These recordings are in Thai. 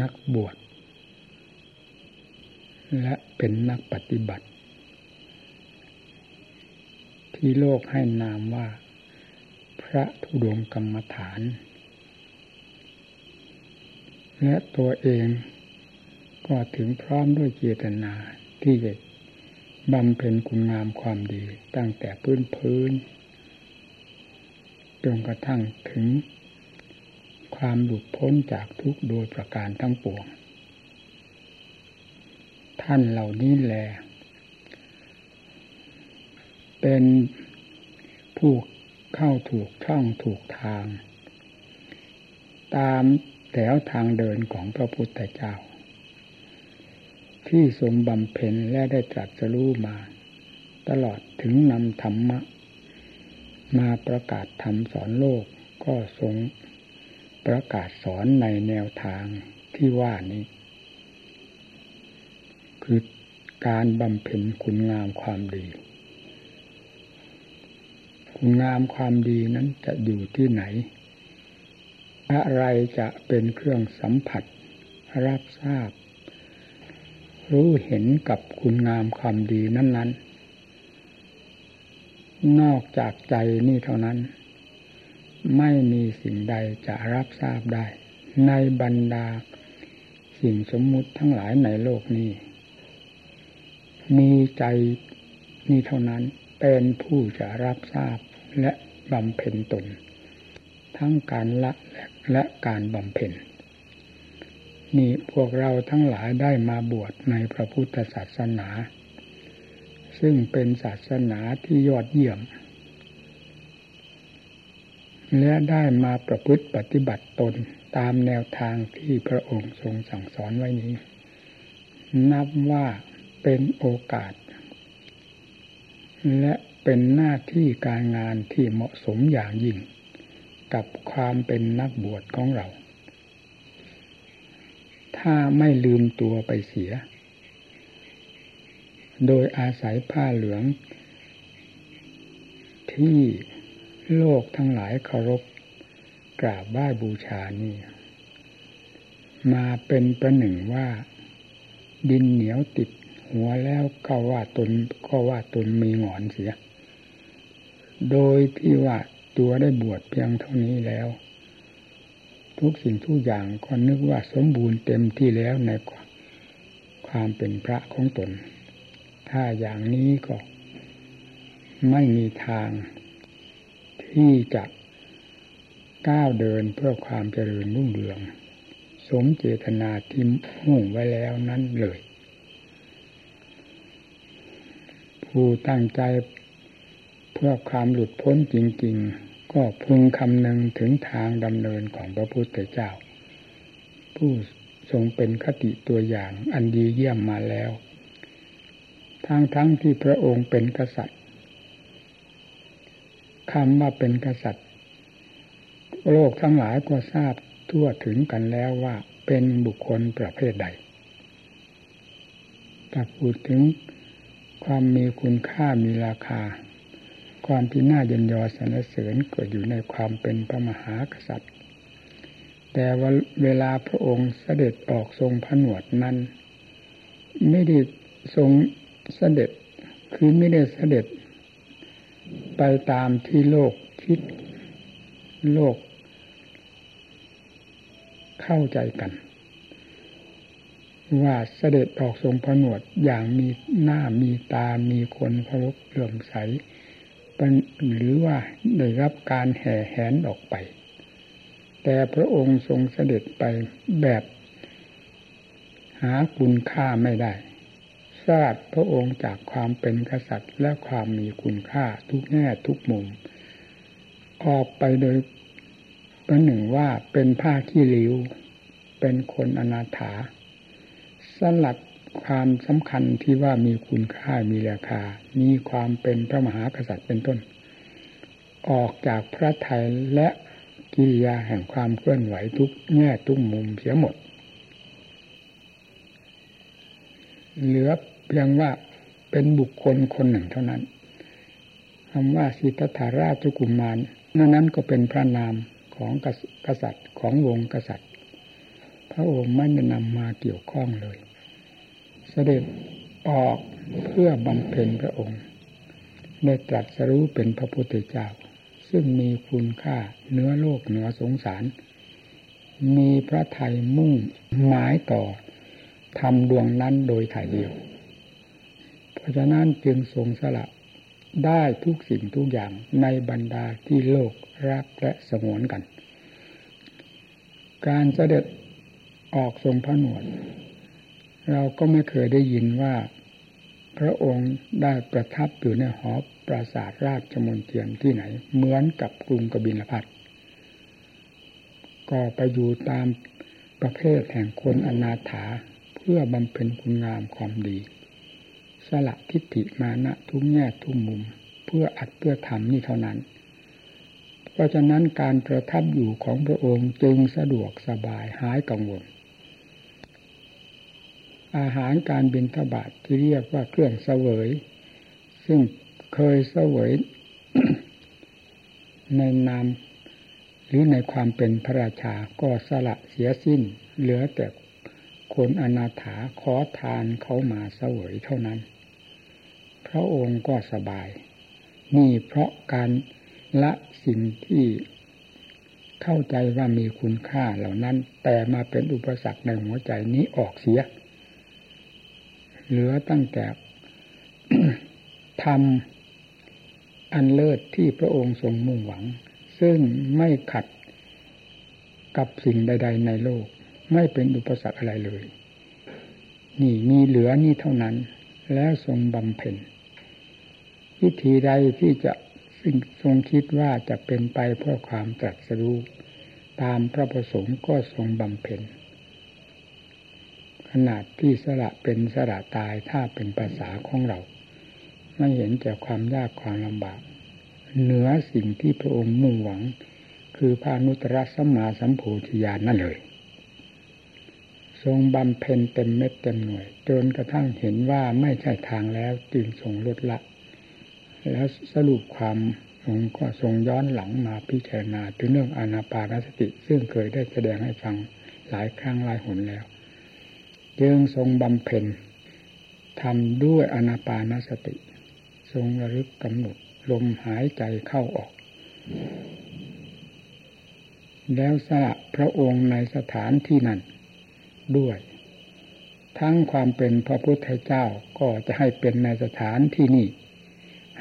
นักบวช และเป็นนักปฏิบัติ ที่โลกให้นามว่า พระธุดงกรรมฐาน และตัวเองก็ถึงพร้อมด้วยเจตนาที่จะบำเพ็ญคุณงามความดีตั้งแต่พื้นพื้นจนกระทั่งถึง ความหลุดพ้นจากทุกโดยประการทั้งปวง ท่านเหล่านี้แหละเป็นผู้เข้าถูกช่องถูกทาง ตามแถวทางเดินของพระพุทธเจ้า ที่ทรงบำเพ็ญและได้ตรัสรู้มา ตลอดถึงนำธรรมะ มาประกาศธรรมสอนโลกก็ทรง ประกาศสอนในแนวทางที่ว่านี้ คือการบำเพ็ญคุณงามความดี คุณงามความดีนั้นจะอยู่ที่ไหน อะไรจะเป็นเครื่องสัมผัส รับทราบ รู้เห็นกับคุณงามความดีนั้น ๆนอกจากใจนี่เท่านั้น ไม่มีสิ่งใดจะรับทราบได้ ในบรรดา สิ่งสมมุติทั้งหลายในโลกนี้ มีใจนี้เท่านั้นเป็นผู้จะรับทราบและบำเพ็ญตน ทั้งการละและการบำเพ็ญนี่พวกเราทั้งหลายได้มาบวชในพระพุทธศาสนา ซึ่งเป็นศาสนาที่ยอดเยี่ยม และได้มาประพฤติปฏิบัติตนตามแนวทางที่พระองค์ทรงสั่งสอนไว้นี้ นับว่าเป็นโอกาส และเป็นหน้าที่การงานที่เหมาะสมอย่างยิ่ง กับความเป็นนักบวชของเรา ถ้าไม่ลืมตัวไปเสีย โดยอาศัยผ้าเหลือง ที่ โลกทั้งหลายเคารพกราบไหว้บูชานี่ มาเป็นประหนึ่งว่า ดินเหนียวติดหัวแล้วก็ว่าตนก็ว่าตนมีหงอนเสีย โดยที่ว่าตัวได้บวชเพียงเท่านี้แล้ว ทุกสิ่งทุกอย่างก็นึกว่าสมบูรณ์เต็มที่แล้วในความเป็นพระของตน ถ้าอย่างนี้ก็ไม่มีทาง ที่จะก้าวเดินเพื่อความเจริญรุ่งเรือง สมเจตนาที่มุ่งไว้แล้วนั้นเลย ผู้ตั้งใจเพื่อความหลุดพ้นจริง ๆ ก็พึงคำนึงถึงทางดำเนินของพระพุทธเจ้า ผู้ทรงเป็นคติตัวอย่างอันดีเยี่ยมมาแล้ว ทั้งทั้งที่พระองค์เป็นกษัตริย์ คำว่าเป็นกษัตริย์ โลกทั้งหลายก็ทราบทั่วถึงกันแล้วว่าเป็นบุคคลประเภทใดถ้าพูดถึงความมีคุณค่ามีราคา ความที่น่าเยินยอสรรเสริญก็อยู่ในความเป็นพระมหากษัตริย์ แต่ว่าเวลาพระองค์เสด็จออกทรงผนวดนั้น ไม่ได้ทรงเสด็จคือไม่ได้เสด็จ ไปตามที่โลกคิดโลก เข้าใจกัน ว่าเสด็จออกทรงผนวดอย่างมีหน้ามีตามีคนเคารพเลื่อมใสหรือว่าได้รับการแห่แหนออกไป แต่พระองค์ทรงเสด็จไปแบบ หาคุณค่าไม่ได้ ทราบพระองค์จากความเป็นกษัตริย์ และความมีคุณค่าทุกแง่ทุกมุม ออกไปโดยประหนึ่งว่าเป็นผ้าขี้ริ้ว เป็นคนอนาถา สลัดความสำคัญที่ว่ามีคุณค่ามีราคา มีความเป็นพระมหากษัตริย์เป็นต้น ออกจากพระไทยและกิริยาแห่งความเคลื่อนไหวทุกแง่ทุกมุมเสียหมด เหลือ เพียงว่าเป็นบุคคลคนหนึ่งเท่านั้นคำว่าสิทธัตถาราชกุมารนั้นนั้นก็เป็นพระนามของกษัตริย์ของวงกษัตริย์พพระองค์ไม่ได้นำมาเกี่ยวข้องเลย เสด็จออกเพื่อบำเพ็ญพระองค์ได้ตรัสรู้เป็นพระพุทธเจ้า ซึ่งมีคุณค่าเนื้อโลกเหนือสงสาร มีพระไทยมุ่งหมายต่อทำดวงนั้นโดยถ่ายเดียว เพราะฉะนั้นจึงทรงสละได้ทุกสิ่งทุกอย่างในบรรดาที่โลกรักและสงวนกัน การเสด็จออกทรงพระนวดเราก็ไม่เคยได้ยินว่า พระองค์ได้ประทับอยู่ในหอปราสาทราชมนเทียนที่ไหน เหมือนกับกรุงกบิลพัทก็ไปอยู่ตามประเภทแห่งคนอนาถาเพื่อบำเพ็ญคุณงามความดี สละทิฏฐิมานะทุกแง่ทุกมุม เพื่ออัดเพื่อทำนี่เท่านั้น เพราะฉะนั้นการประทับอยู่ของพระองค์จึงสะดวกสบายหายกังวล อาหารการบินทบาทที่เรียกว่าเครื่องเสวย ซึ่งเคยเสวยในนามหรือในความเป็นพระราชาก็สละเสียสิ้น เหลือแต่คนอนาถาขอทานเขามาเสวยเท่านั้น ระองค์ก็สบาย นี่เพราะการละสิ่งที่เข้าใจว่ามีคุณค่าเหล่านั้น แต่มาเป็นอุปสรรคในหัวใจนี้ออกเสีย เหลือตั้งแต่ทำอันเลิศที่พระองค์ทรงมุ่งหวัง ซึ่งไม่ขัดกับสิ่งใด ๆ ในโลก ไม่เป็นอุปสรรคอะไรเลย นี่มีเหลือนี่เท่านั้น แล้วทรงบำเพ็ญ วิธีใดที่จะซึ่งทรงคิดว่าจะเป็นไปเพื่อความตรัสรู้ตามพระประสงค์ก็ทรงบำเพ็ญขนาดที่สละเป็นสละตายถ้าเป็นภาษาของเรา ไม่เห็นแต่ความยากความลำบาก เหนือสิ่งที่พระองค์มุ่งหวัง คือพานุตรสัมมาสัมโพธิญาณนั่นเลย ทรงบำเพ็ญเต็มเม็ดเต็มหน่วย จนกระทั่งเห็นว่าไม่ใช่ทางแล้วจึงทรงลดละ แล้วสรุปความองค์ก็ทรงย้อนหลังมาพิจารณาถึงเรื่องอนาปานสติ ซึ่งเคยได้แสดงให้ฟังหลายครั้งหลายหนแล้วจึงทรงบำเพ็ญทำด้วยอนาปานสติ ทรงระลึกกำหนดลมหายใจเข้าออก แล้วสละพระองค์ในสถานที่นั้นด้วย ทั้งความเป็นพระพุทธเจ้าก็จะให้เป็นในสถานที่นี้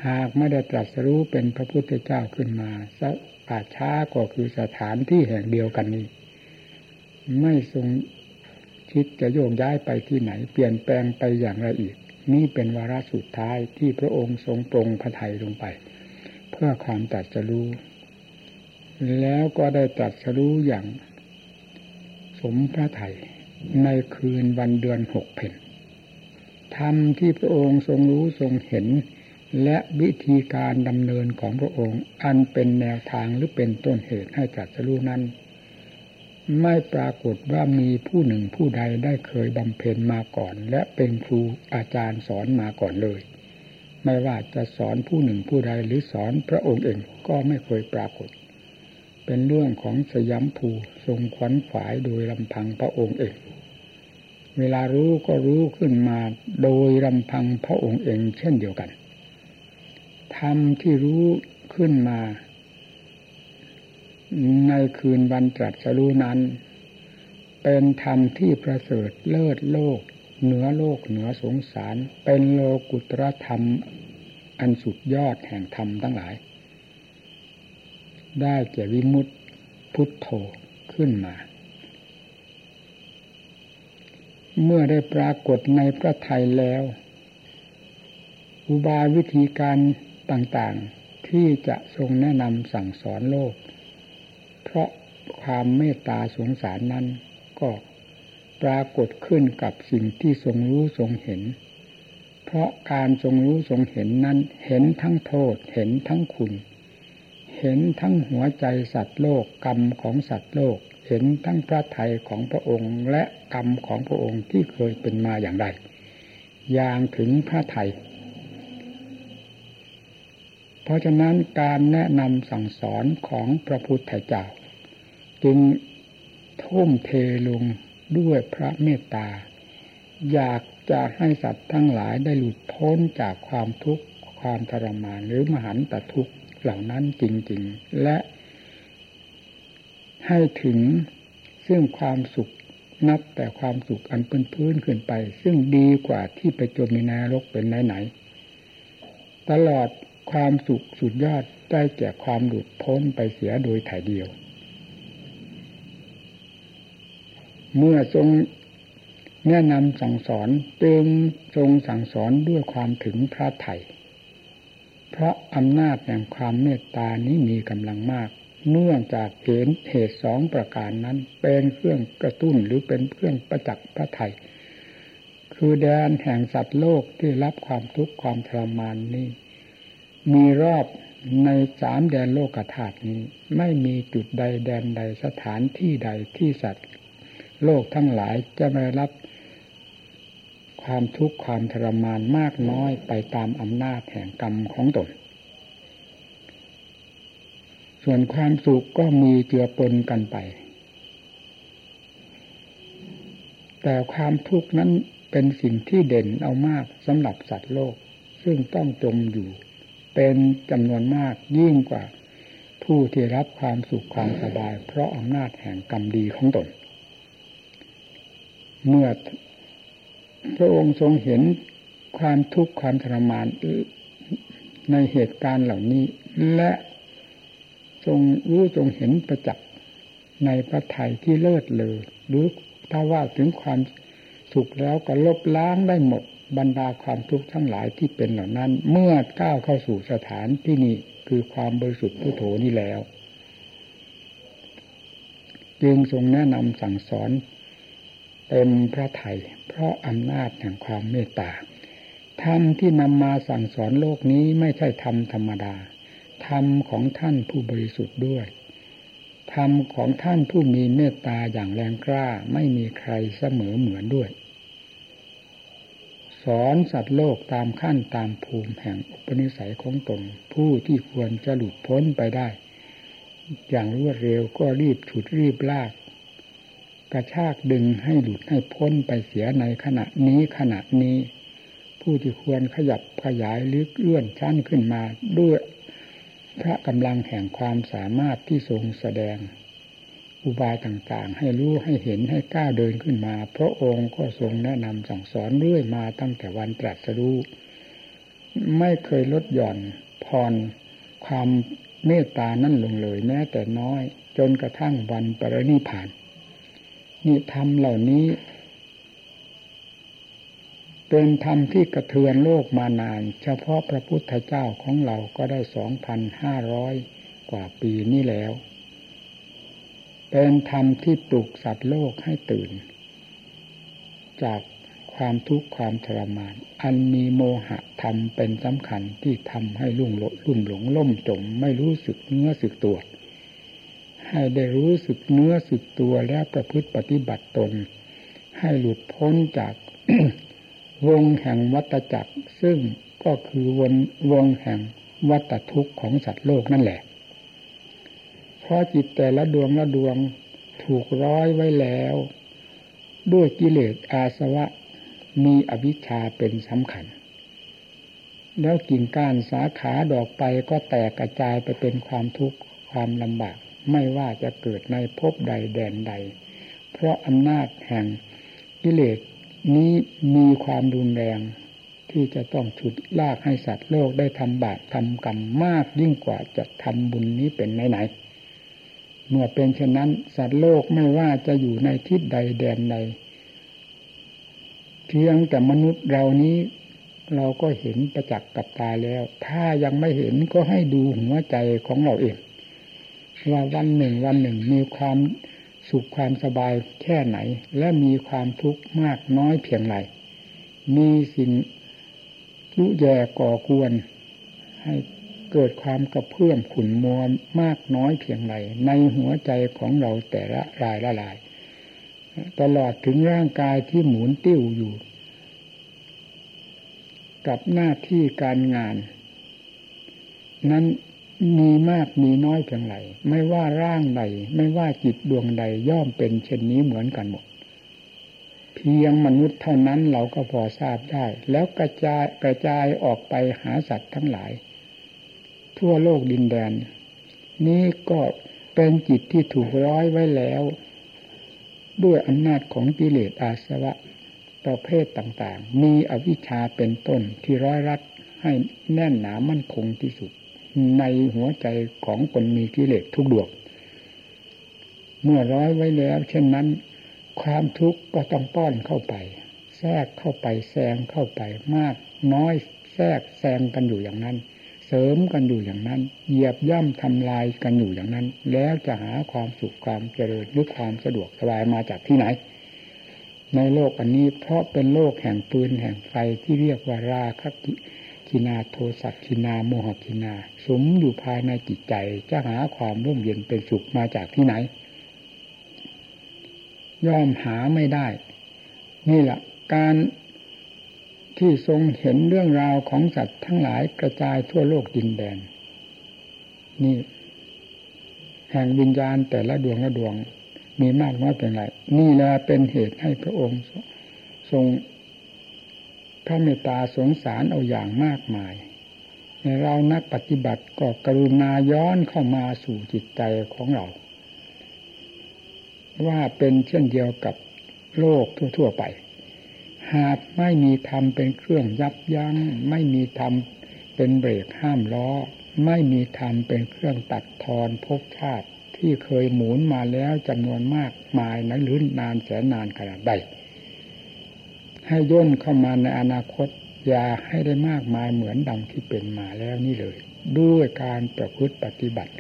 หากไม่ได้ตรัสรู้เป็นพระพุทธเจ้าขึ้นมาสักป่าช้าก็คือสถานที่แห่งเดียวกันนี้ ไม่ทรงคิดจะโยกย้ายไปที่ไหน เปลี่ยนแปลงไปอย่างไรอีก นี่เป็นวาระสุดท้ายที่พระองค์ทรงปรงพระไทยลงไป เพื่อความตัดจะรู้ แล้วก็ได้ตรัสรู้อย่างสมพระไทยในคืนวันเดือนหกเพนธรรมที่พระองค์ทรงรู้ทรงเห็น และวิธีการดำเนินของพระองค์ อันเป็นแนวทางหรือเป็นต้นเหตุให้จัดสรู้นั้น ไม่ปรากฏว่ามีผู้หนึ่งผู้ใดได้เคยบำเพ็ญมาก่อน และเป็นครูอาจารย์สอนมาก่อนเลย ไม่ว่าจะสอนผู้หนึ่งผู้ใดหรือสอนพระองค์เองก็ไม่เคยปรากฏ เป็นเรื่องของสยามภูทรงขวัญฝ่ายโดยลำพังพระองค์เองเวลารู้ก็รู้ขึ้นมาโดยลำพังพระองค์เองเช่นเดียวกัน ธรรมที่รู้ขึ้นมา ในคืนวันตรัสรู้นั้น เป็นธรรมที่ประเสริฐเลิศโลก เหนือโลกเหนือสงสาร เป็นโลกุตรธรรม อันสุดยอดแห่งธรรมทั้งหลาย ได้แก่วิมุตติพุทโธขึ้นมา เมื่อได้ปรากฏในพระไทยแล้ว อุบายวิธีการ ต่างๆ ที่จะทรงแนะนำสั่งสอนโลก เพราะความเมตตาสงสารนั้นก็ปรากฏขึ้นกับสิ่งที่ทรงรู้ทรงเห็น เพราะการทรงรู้ทรงเห็นนั้นเห็นทั้งโทษเห็นทั้งคุณ เห็นทั้งหัวใจสัตว์โลกกรรมของสัตว์โลก เห็นทั้งพระไทยของพระองค์ และกรรมของพระองค์ที่เคยเป็นมาอย่างไร อย่างถึงพระไทย เพราะฉะนั้นการแนะนำสั่งสอนของพระพุทธเจ้าจึงทุ่มเทลงด้วยพระเมตตา อยากจะให้สัตว์ทั้งหลายได้หลุดพ้นจากความทุกข์ความทรมานหรือมหันตทุกข์เหล่านั้นจริง ๆ และให้ถึงซึ่งความสุขนับแต่ความสุขอันพื้นพื้นขึ้นไป ซึ่งดีกว่าที่ไปจมในนรกเป็นไหนๆตลอด ความสุขสุดยอดได้แก่ความหลุดพ้นไปเสียโดยถ่ายเดียว เมื่อทรงแนะนำสั่งสอนเติมทรงสั่งสอนด้วยความถึงพระไถ่เพราะอำนาจแห่งความเมตตานี้มีกำลังมาก เนื่องจากเห็นเหตุสองประการนั้น เป็นเครื่องกระตุ้นหรือเป็นเครื่องประจักษ์พระไถ่คือแดนแห่งสัตว์โลกที่รับความทุกข์ความทรมานนี้ มีรอบในสามแดนโลกธาตุนี้ ไม่มีจุดใดแดนใดสถานที่ใดที่สัตว์ โลกทั้งหลายจะไม่รับ ความทุกข์ความทรมานมากน้อยไปตามอำนาจแห่งกรรมของตน ส่วนความสุขก็มีเจือปนกันไป แต่ความทุกข์นั้นเป็นสิ่งที่เด่นเอามากสำหรับสัตว์โลก ซึ่งต้องจมอยู่ เป็นจำนวนมากยิ่งกว่า ผู้ที่รับความสุขความสบาย เพราะอำนาจแห่งกรรมดีของตน เมื่อพระองค์ทรงเห็นความทุกข์ความทรมานในเหตุการณ์เหล่านี้ และทรงรู้ทรงเห็นประจักษ์ในพระไทยที่เลิศเลยหรือถ้าว่าถึงความสุขแล้วก็ลบล้างได้หมด บรรดาความทุกข์ทั้งหลายที่เป็นเหล่านั้น เมื่อก้าวเข้าสู่สถานที่นี้คือความบริสุทธิ์ผู้โถนี้แล้ว จึงทรงแนะนำสั่งสอนเต็มพระไทยเพราะอำนาจแห่งความเมตตาธรรมที่นำมาสั่งสอนโลกนี้ไม่ใช่ธรรมธรรมดา ธรรมของท่านผู้บริสุทธิ์ด้วย ธรรมของท่านผู้มีเมตตาอย่างแรงกล้าไม่มีใครเสมอเหมือนด้วย สอนสัตว์โลกตามขั้นตามภูมิแห่งอุปนิสัยของตน ผู้ที่ควรจะหลุดพ้นไปได้ อย่างรวดเร็วก็รีบฉุดรีบลาก กระชากดึงให้หลุดให้พ้นไปเสียในขณะนี้ขณะนี้ ผู้ที่ควรขยับขยายลึกเลื่อนชั้นขึ้นมาด้วยพระกำลังแห่งความสามารถที่ทรงแสดง อุบายต่างๆ ให้รู้ให้เห็นให้กล้าเดินขึ้นมา พระองค์ก็ทรงแนะนำสั่งสอนเรื่อยมาตั้งแต่วันตรัสรู้ ไม่เคยลดหย่อนผ่อนความเมตตานั่นลงเลยแม้แต่น้อย จนกระทั่งวันปรินิพานนี่ธรรมเหล่านี้ เป็นธรรมที่กระเทือนโลกมานาน เฉพาะพระพุทธเจ้าของเราก็ได้สองพันห้าร้อยกว่าปีนี้แล้ว เป็นธรรมที่ปลุกสัตว์โลกให้ตื่น จากความทุกข์ความทรมาน อันมีโมหะธรรมเป็นสำคัญที่ทำให้ลุ่งลุ่มหลงล่มจมไม่รู้สึกเนื้อสึกตัว ให้ได้รู้สึกเนื้อสึกตัวและประพฤติปฏิบัติตน ให้หลุดพ้นจากวงแห่งวัตจักร ซึ่งก็คือวงวงแห่งวัตทุกข์ของสัตว์โลกนั่นแหละ เพราะจิตแต่ละดวงละดวงถูกร้อยไว้แล้ว ด้วยกิเลสอาสวะมีอวิชชาเป็นสำคัญ แล้วกิ่งก้านสาขาดอกไปก็แตกกระจายไปเป็นความทุกข์ความลำบาก ไม่ว่าจะเกิดในภพใดแดนใด เพราะอำนาจแห่งกิเลสนี้มีความรุนแรง ที่จะต้องฉุดลากให้สัตว์โลกได้ทำบาปทำกรรมมากยิ่งกว่าจะทำบุญนี้เป็นไหนๆ เมื่อเป็นเช่นนั้น สัตว์โลกไม่ว่าจะอยู่ในทิศใดแดนใดเพียงแต่มนุษย์เรานี้ เราก็เห็นประจักษ์กับตาแล้ว ถ้ายังไม่เห็นก็ให้ดูหัวใจของเราเองว่าวันหนึ่งวันหนึ่งมีความสุขความสบายแค่ไหน และมีความทุกข์มากน้อยเพียงไรมีสิ่งยุแย่ก่อกวน ให้ เกิดความกระเพื่อมขุ่นมัวมากน้อยเพียงไรในหัวใจของเราแต่ละรายละลาย ตลอดถึงร่างกายที่หมุนติ้วอยู่ กับหน้าที่การงาน นั้นมีมากมีน้อยเพียงไรไม่ว่าร่างใดไม่ว่าจิตดวงใดย่อมเป็นเช่นนี้เหมือนกันหมด เพียงมนุษย์เท่านั้นเราก็พอทราบได้ แล้วกระจายกระจายออกไปหาสัตว์ทั้งหลาย ทั่วโลกดินแดน นี้ก็เป็นจิตที่ถูกร้อยไว้แล้ว ด้วยอำนาจของกิเลสอาสวะประเภทต่างๆ มีอวิชชาเป็นต้นที่ร้อยรัดให้แน่นหนามั่นคงที่สุด ในหัวใจของคนมีกิเลสทุกดวงเมื่อร้อยไว้แล้ว เช่นนั้น ความทุกข์ก็ต้องป้อนเข้าไป แทรกเข้าไปแซงเข้าไปมากน้อยแทรกแซงกันอยู่อย่างนั้น ริมกันอยู่อย่างนั้น เหยียบย่ำทำลายกันอยู่อย่างนั้น แล้วจะหาความสุขความเจริญหรือความสะดวกสบายมาจากที่ไหน ในโลกอันนี้เพราะเป็นโลกแห่งปืนแห่งไฟที่เรียกว่าราคะกินาโทสักกินาโมหกินา สมอยู่ภายในจิตใจจะหาความร่มเย็นเป็นสุขมาจากที่ไหน ย่อมหาไม่ได้ นี่แหละการ ที่ทรงเห็นเรื่องราวของสัตว์ทั้งหลายกระจายทั่วโลกดินแดน นี่ แห่งวิญญาณแต่ละดวงละดวง มีมากน้อยเป็นไร นี่แหละเป็นเหตุให้พระองค์ ทรงพระเมตตาสงสารเอาอย่างมากมายเรานักปฏิบัติก็กรุณาย้อนเข้ามาสู่จิตใจของเรา ว่าเป็นเช่นเดียวกับโลกทั่ว ๆ ไป หากไม่มีธรรมเป็นเครื่องยับยัง้ง ไม่มีธรรมเป็นเบรกห้ามล้อ ไม่มีธรรมเป็นเครื่องตัดทอนภพชาติที่เคยหมุนมาแล้วจำนวนมากมายนะหรือนานแสนนานขนาดใด ให้ย่นเข้ามาในอนาคตอย่าให้ได้มากมายเหมือนดังที่เป็นมาแล้วนี่เลย ด้วยการประพฤติปฏิบัติ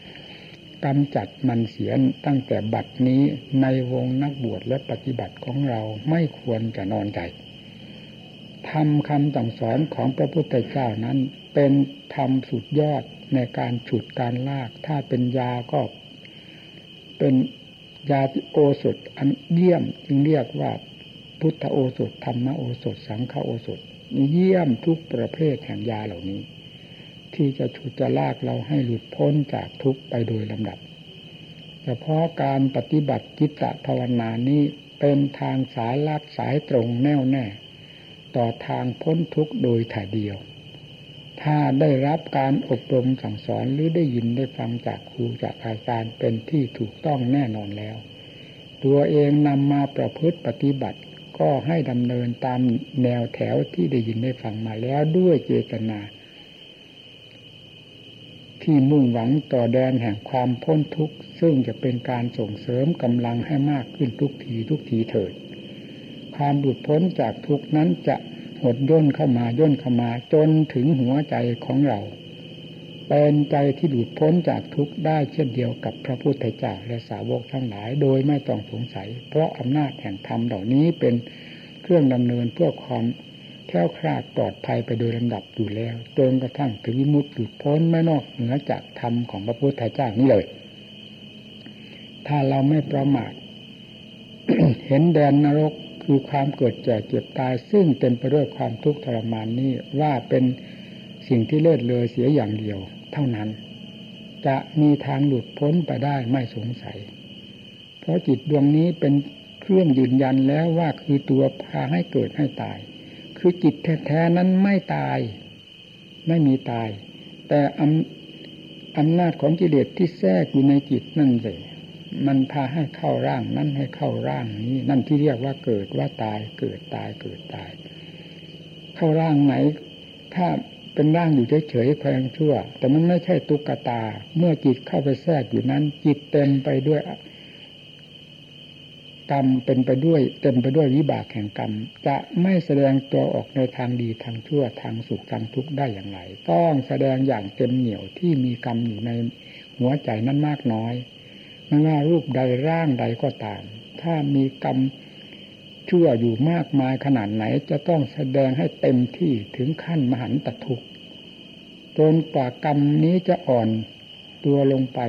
กำจัดมันเสียตั้งแต่บัดนี้ในวงนักบวชและปฏิบัติของเราไม่ควรจะนอนใจ ทำคำสั่งสอนของพระพุทธเจ้านั้น เป็นธรรมสุดยอดในการฉุดการลาก ถ้าเป็นยาก็ เป็นยาโอสถอันเยี่ยมจึงเรียกว่าพุทธโอสถธรรมโอสถ สังฆโอสถ เยี่ยมทุกประเภทแห่งยาเหล่านี้ ที่จะฉุดจะลากเราให้หลุดพ้นจากทุกไปโดยลำดับเฉพาะการปฏิบัติจิตตภาวนานี้เป็นทางสายลัดสายตรงแน่วแน่ ต่อทางพ้นทุกข์โดยถ่ายเดียว ถ้าได้รับการอบรมสั่งสอนหรือได้ยินได้ฟังจากครูจากอาจารย์เป็นที่ถูกต้องแน่นอนแล้ว ตัวเองนำมาประพฤติปฏิบัติก็ให้ดำเนินตามแนวแถวที่ได้ยินได้ฟังมาแล้วด้วยเจตนา ที่มุ่งหวังต่อแดนแห่งความพ้นทุกข์ ซึ่งจะเป็นการส่งเสริมกำลังให้มากขึ้นทุกทีทุกทีเถิด ความหลุดพ้นจากทุกนั้นจะหดย่นเข้ามาย่นเข้ามาจนถึงหัวใจของเรา เป็นใจที่หลุดพ้นจากทุกข์ได้เช่นเดียวกับพระพุทธเจ้าและสาวกทั้งหลาย โดยไม่ต้องสงสัย เพราะอำนาจแห่งธรรมเหล่านี้เป็นเครื่องดำเนินเพื่อความแค้วคลาดปลอดภัยไปโดยลำดับอยู่แล้วจนกระทั่งถึงวิมุตติหลุดพ้นไม่นอกเหนือจากธรรมของพระพุทธเจ้านี้เลย ถ้าเราไม่ประมาทเห็นแดนนรก คือความเกิดแก่เจ็บตาย ซึ่งเต็มไปด้วยความทุกข์ทรมานนี้ว่าเป็นสิ่งที่เลิศเลยเสียอย่างเดียว เท่านั้น จะมีทางหลุดพ้นไปได้ไม่สงสัย เพราะจิตดวงนี้เป็นเครื่องยืนยันแล้วว่าคือตัวพาให้เกิดให้ตาย คือจิตแท้ๆนั้นไม่ตาย ไม่มีตาย แต่อำอำนาจของกิเลสที่แทรกอยู่ในจิตนั่นเลย มันพาให้เข้าร่างนั้นให้เข้าร่างนี้ นั่นที่เรียกว่าเกิดว่าตาย เกิดตายเกิดตาย เข้าร่างไหน ถ้าเป็นร่างอยู่เฉยๆแพงชั่ว แต่มันไม่ใช่ตุกตา เมื่อจิตเข้าไปแทรกอยู่นั้น จิตเต็มไปด้วยกรรมเป็นไปด้วย เต็มไปด้วยวิบากแห่งกรรม จะไม่แสดงตัวออกในทางดีทางชั่วทางสุขทางทุกข์ได้อย่างไร ต้องแสดงอย่างเต็มเหนี่ยวที่มีกรรมอยู่ในหัวใจนั้นมากน้อย ไม่ว่ารูปใดร่างใดก็ตาม ถ้ามีกรรมชั่วอยู่มากมายขนาดไหน จะต้องแสดงให้เต็มที่ถึงขั้นมหันตทุกข์จนกว่ากรรมนี้จะอ่อนตัวลงไป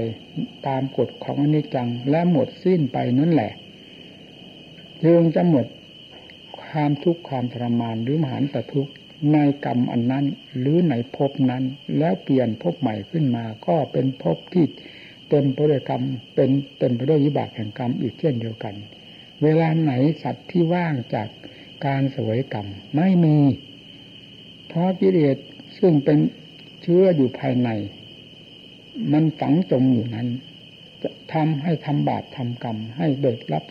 ตามกฎของอนิจจังและหมดสิ้นไปนั่นแหละจึงจะหมดความทุกข์ความทรมานหรือมหันตทุกข์ในกรรมอันนั้น หรือในภพนั้น แล้วเปลี่ยนภพใหม่ขึ้นมาก็เป็นภพที่ เต็มไปด้วยกรรมเป็นเต็มไปด้วยวิบากแห่งกรรมอีกเช่นเดียวกัน เวลาไหนสัตว์ที่ว่างจากการสวยกรรมไม่มี เพราะกิเลสซึ่งเป็นเชื้ออยู่ภายใน มันฝังจมอยู่นั้น จะทำให้ทำบาปทำกรรมให้เด็กรับ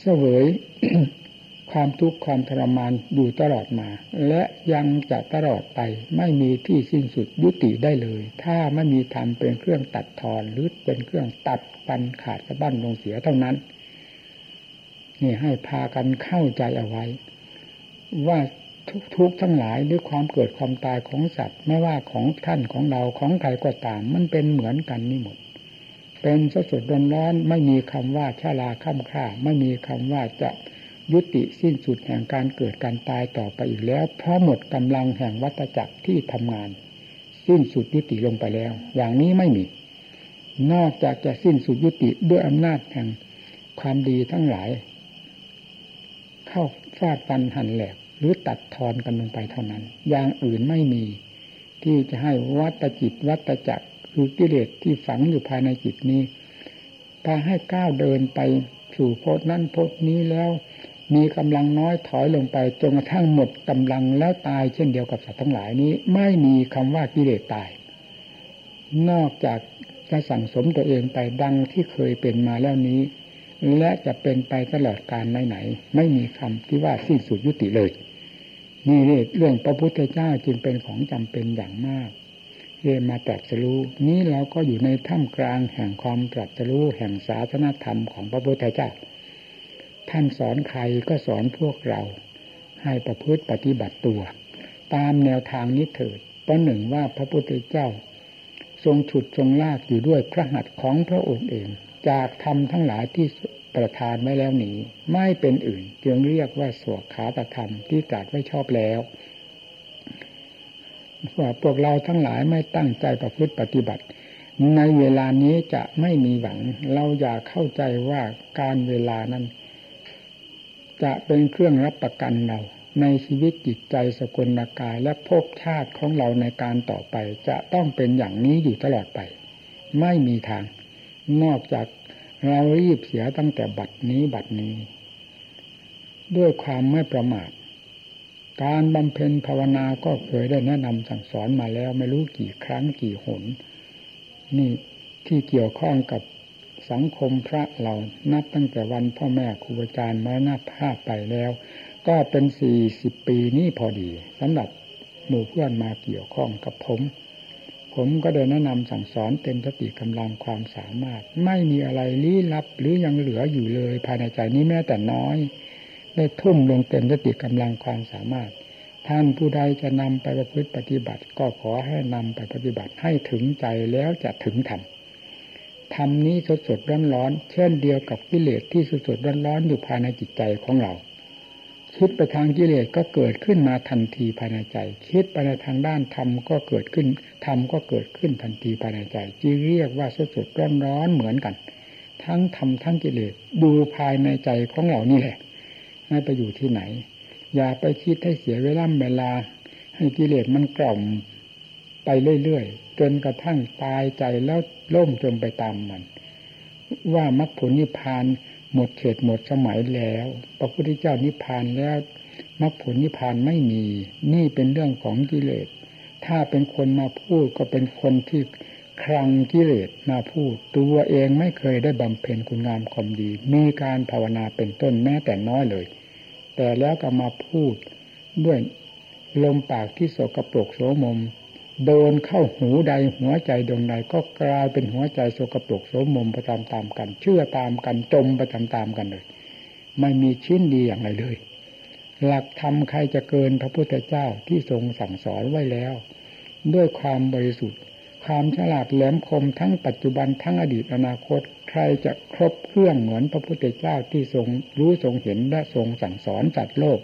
เสวย ความทุกข์ความทรมานอยู่ตลอดมา และยังจะตลอดไปไม่มีที่สิ้นสุดยุติได้เลย ถ้าไม่มีธรรมเป็นเครื่องตัดทอนหรือเป็นเครื่องตัดปันขาดสะบั้นลงเสียเท่านั้น นี่ให้พากันเข้าใจเอาไว้ ว่าทุกทุกทั้งหลายด้วยความเกิดความตายของสัตว์ ไม่ว่าของท่านของเราของใครก็ตามมันเป็นเหมือนกันนี่หมดเป็นสดสดร้อนร้อนไม่มีคำว่าชาลาข้ามค่าไม่มีคำว่าจะ ยุติสิ้นสุดแห่งการเกิดการตายต่อไปอีกแล้ว เพราะหมดกำลังแห่งวัตจักรที่ทำงาน สิ้นสุดยุติลงไปแล้ว อย่างนี้ไม่มี นอกจากจะสิ้นสุดยุติด้วยอำนาจแห่งความดีทั้งหลาย เข้าฟาดฟันหั่นแหลกหรือตัดทอนกันลงไปเท่านั้น อย่างอื่นไม่มี ที่จะให้วัตจิตวัตจักรคือกิเลสที่ฝังอยู่ภายในจิตนี้พาให้ก้าวเดินไปสู่โพสนั้นโพสนี้แล้ว มีกำลังน้อยถอยลงไปจนกระทั่งหมดกำลังแล้วตายเช่นเดียวกับสัตว์ทั้งหลายนี้ ไม่มีคำว่ากิเลสตาย นอกจากจะสั่งสมตัวเองไปดังที่เคยเป็นมาแล้วนี้ และจะเป็นไปตลอดกาลไหนๆไม่มีคำที่ว่าสิ้นสุดยุติเลยนี่เรื่องพระพุทธเจ้าจึงเป็นของจำเป็นอย่างมากเรียนมาตรัสรู้นี้เราก็อยู่ในถ้ำกลางแห่งความตรัสรู้แห่งศาสนธรรมของพระพุทธเจ้า ท่านสอนใครก็สอนพวกเรา ให้ประพฤติปฏิบัติตัว ตามแนวทางนี้เถิดประหนึ่งว่าพระพุทธเจ้า ทรงฉุดทรงลากอยู่ด้วยพระหัตถ์ของพระองค์เอง จากธรรมทั้งหลายที่ประทานไว้แล้วหนีไม่เป็นอื่นจึงเรียกว่าสวขาตธรรมที่ตรัสไว้ชอบแล้วว่าพวกเราทั้งหลายไม่ตั้งใจประพฤติปฏิบัติ ในเวลานี้จะไม่มีหวัง เราอยากเข้าใจว่าการเวลานั้น จะเป็นเครื่องรับประกันเรา ในชีวิตจิตใจสกลกายและภพชาติของเราในการต่อไป จะต้องเป็นอย่างนี้อยู่ตลอดไป ไม่มีทาง นอกจากเรารีบเสียตั้งแต่บัดนี้บัดนี้ ด้วยความไม่ประมาทการบำเพ็ญภาวนาก็เคยได้แนะนำสั่งสอนมาแล้วไม่รู้กี่ครั้งกี่หน นี่ที่เกี่ยวข้องกับ สังคมพระเรานับตั้งแต่วันพ่อแม่ครูอาจารย์มรณภาพไปแล้ว ก็เป็นสี่สิบปีนี้พอดีสำหรับหมู่เพื่อนมาเกี่ยวข้องกับผม ผมก็เดินแนะนำสั่งสอนเต็มสติกำลังความสามารถ ไม่มีอะไรลี้ลับหรือยังเหลืออยู่เลย ภายในใจนี้แม้แต่น้อย ได้ทุ่มลงเต็มสติกำลังความสามารถ ท่านผู้ใดจะนำไปประพฤติปฏิบัติ ก็ขอให้นำไปปฏิบัติให้ถึงใจแล้วจะถึงธรรม ธรรมนี้สดสดร้อนร้อนเช่นเดียวกับกิเลสที่สดสดร้อนร้อนอยู่ภายในจิตใจของเรา คิดไปทางกิเลสก็เกิดขึ้นมาทันทีภายในใจ คิดไปในทางด้านธรรมก็เกิดขึ้นธรรมก็เกิดขึ้นทันทีภายในใจจีเรียกว่าสดสดร้อนร้อนเหมือนกัน ทั้งธรรมทั้งกิเลสดูภายในใจของเรานี่แหละไม่ไปอยู่ที่ไหน อย่าไปคิดให้เสียเวลาเวลา ให้กิเลสมันกล่อมไปเรื่อยๆ จนกระทั่งตายใจแล้วล่มจมไปตามมัน ว่ามรรคผลนิพพานหมดเขตหมดสมัยแล้ว พระพุทธเจ้านิพพานแล้วมรรคผลนิพพานไม่มี นี่เป็นเรื่องของกิเลส ถ้าเป็นคนมาพูดก็เป็นคนที่ครังกิเลสมาพูด ตัวเองไม่เคยได้บำเพ็ญคุณงามความดี มีการภาวนาเป็นต้นแม้แต่น้อยเลย แต่แล้วก็มาพูดด้วยลมปากที่โสกรปรกโสมม โดนเข้าหูใดหัวใจดวงใดก็กลายเป็นหัวใจโสกปรกโสมมไปตามตามกัน เชื่อตามกันจมไปตามตามกันเลย ไม่มีชิ้นดีอย่างไรเลย หลักธรรมใครจะเกินพระพุทธเจ้าที่ทรงสั่งสอนไว้แล้ว ด้วยความบริสุทธิ์ ความฉลาดแหลมคมทั้งปัจจุบันทั้งอดีตอนาคต ใครจะครบเครื่องเหมือนพระพุทธเจ้าที่ทรงรู้ทรงเห็นและทรงสั่งสอนจัดโลก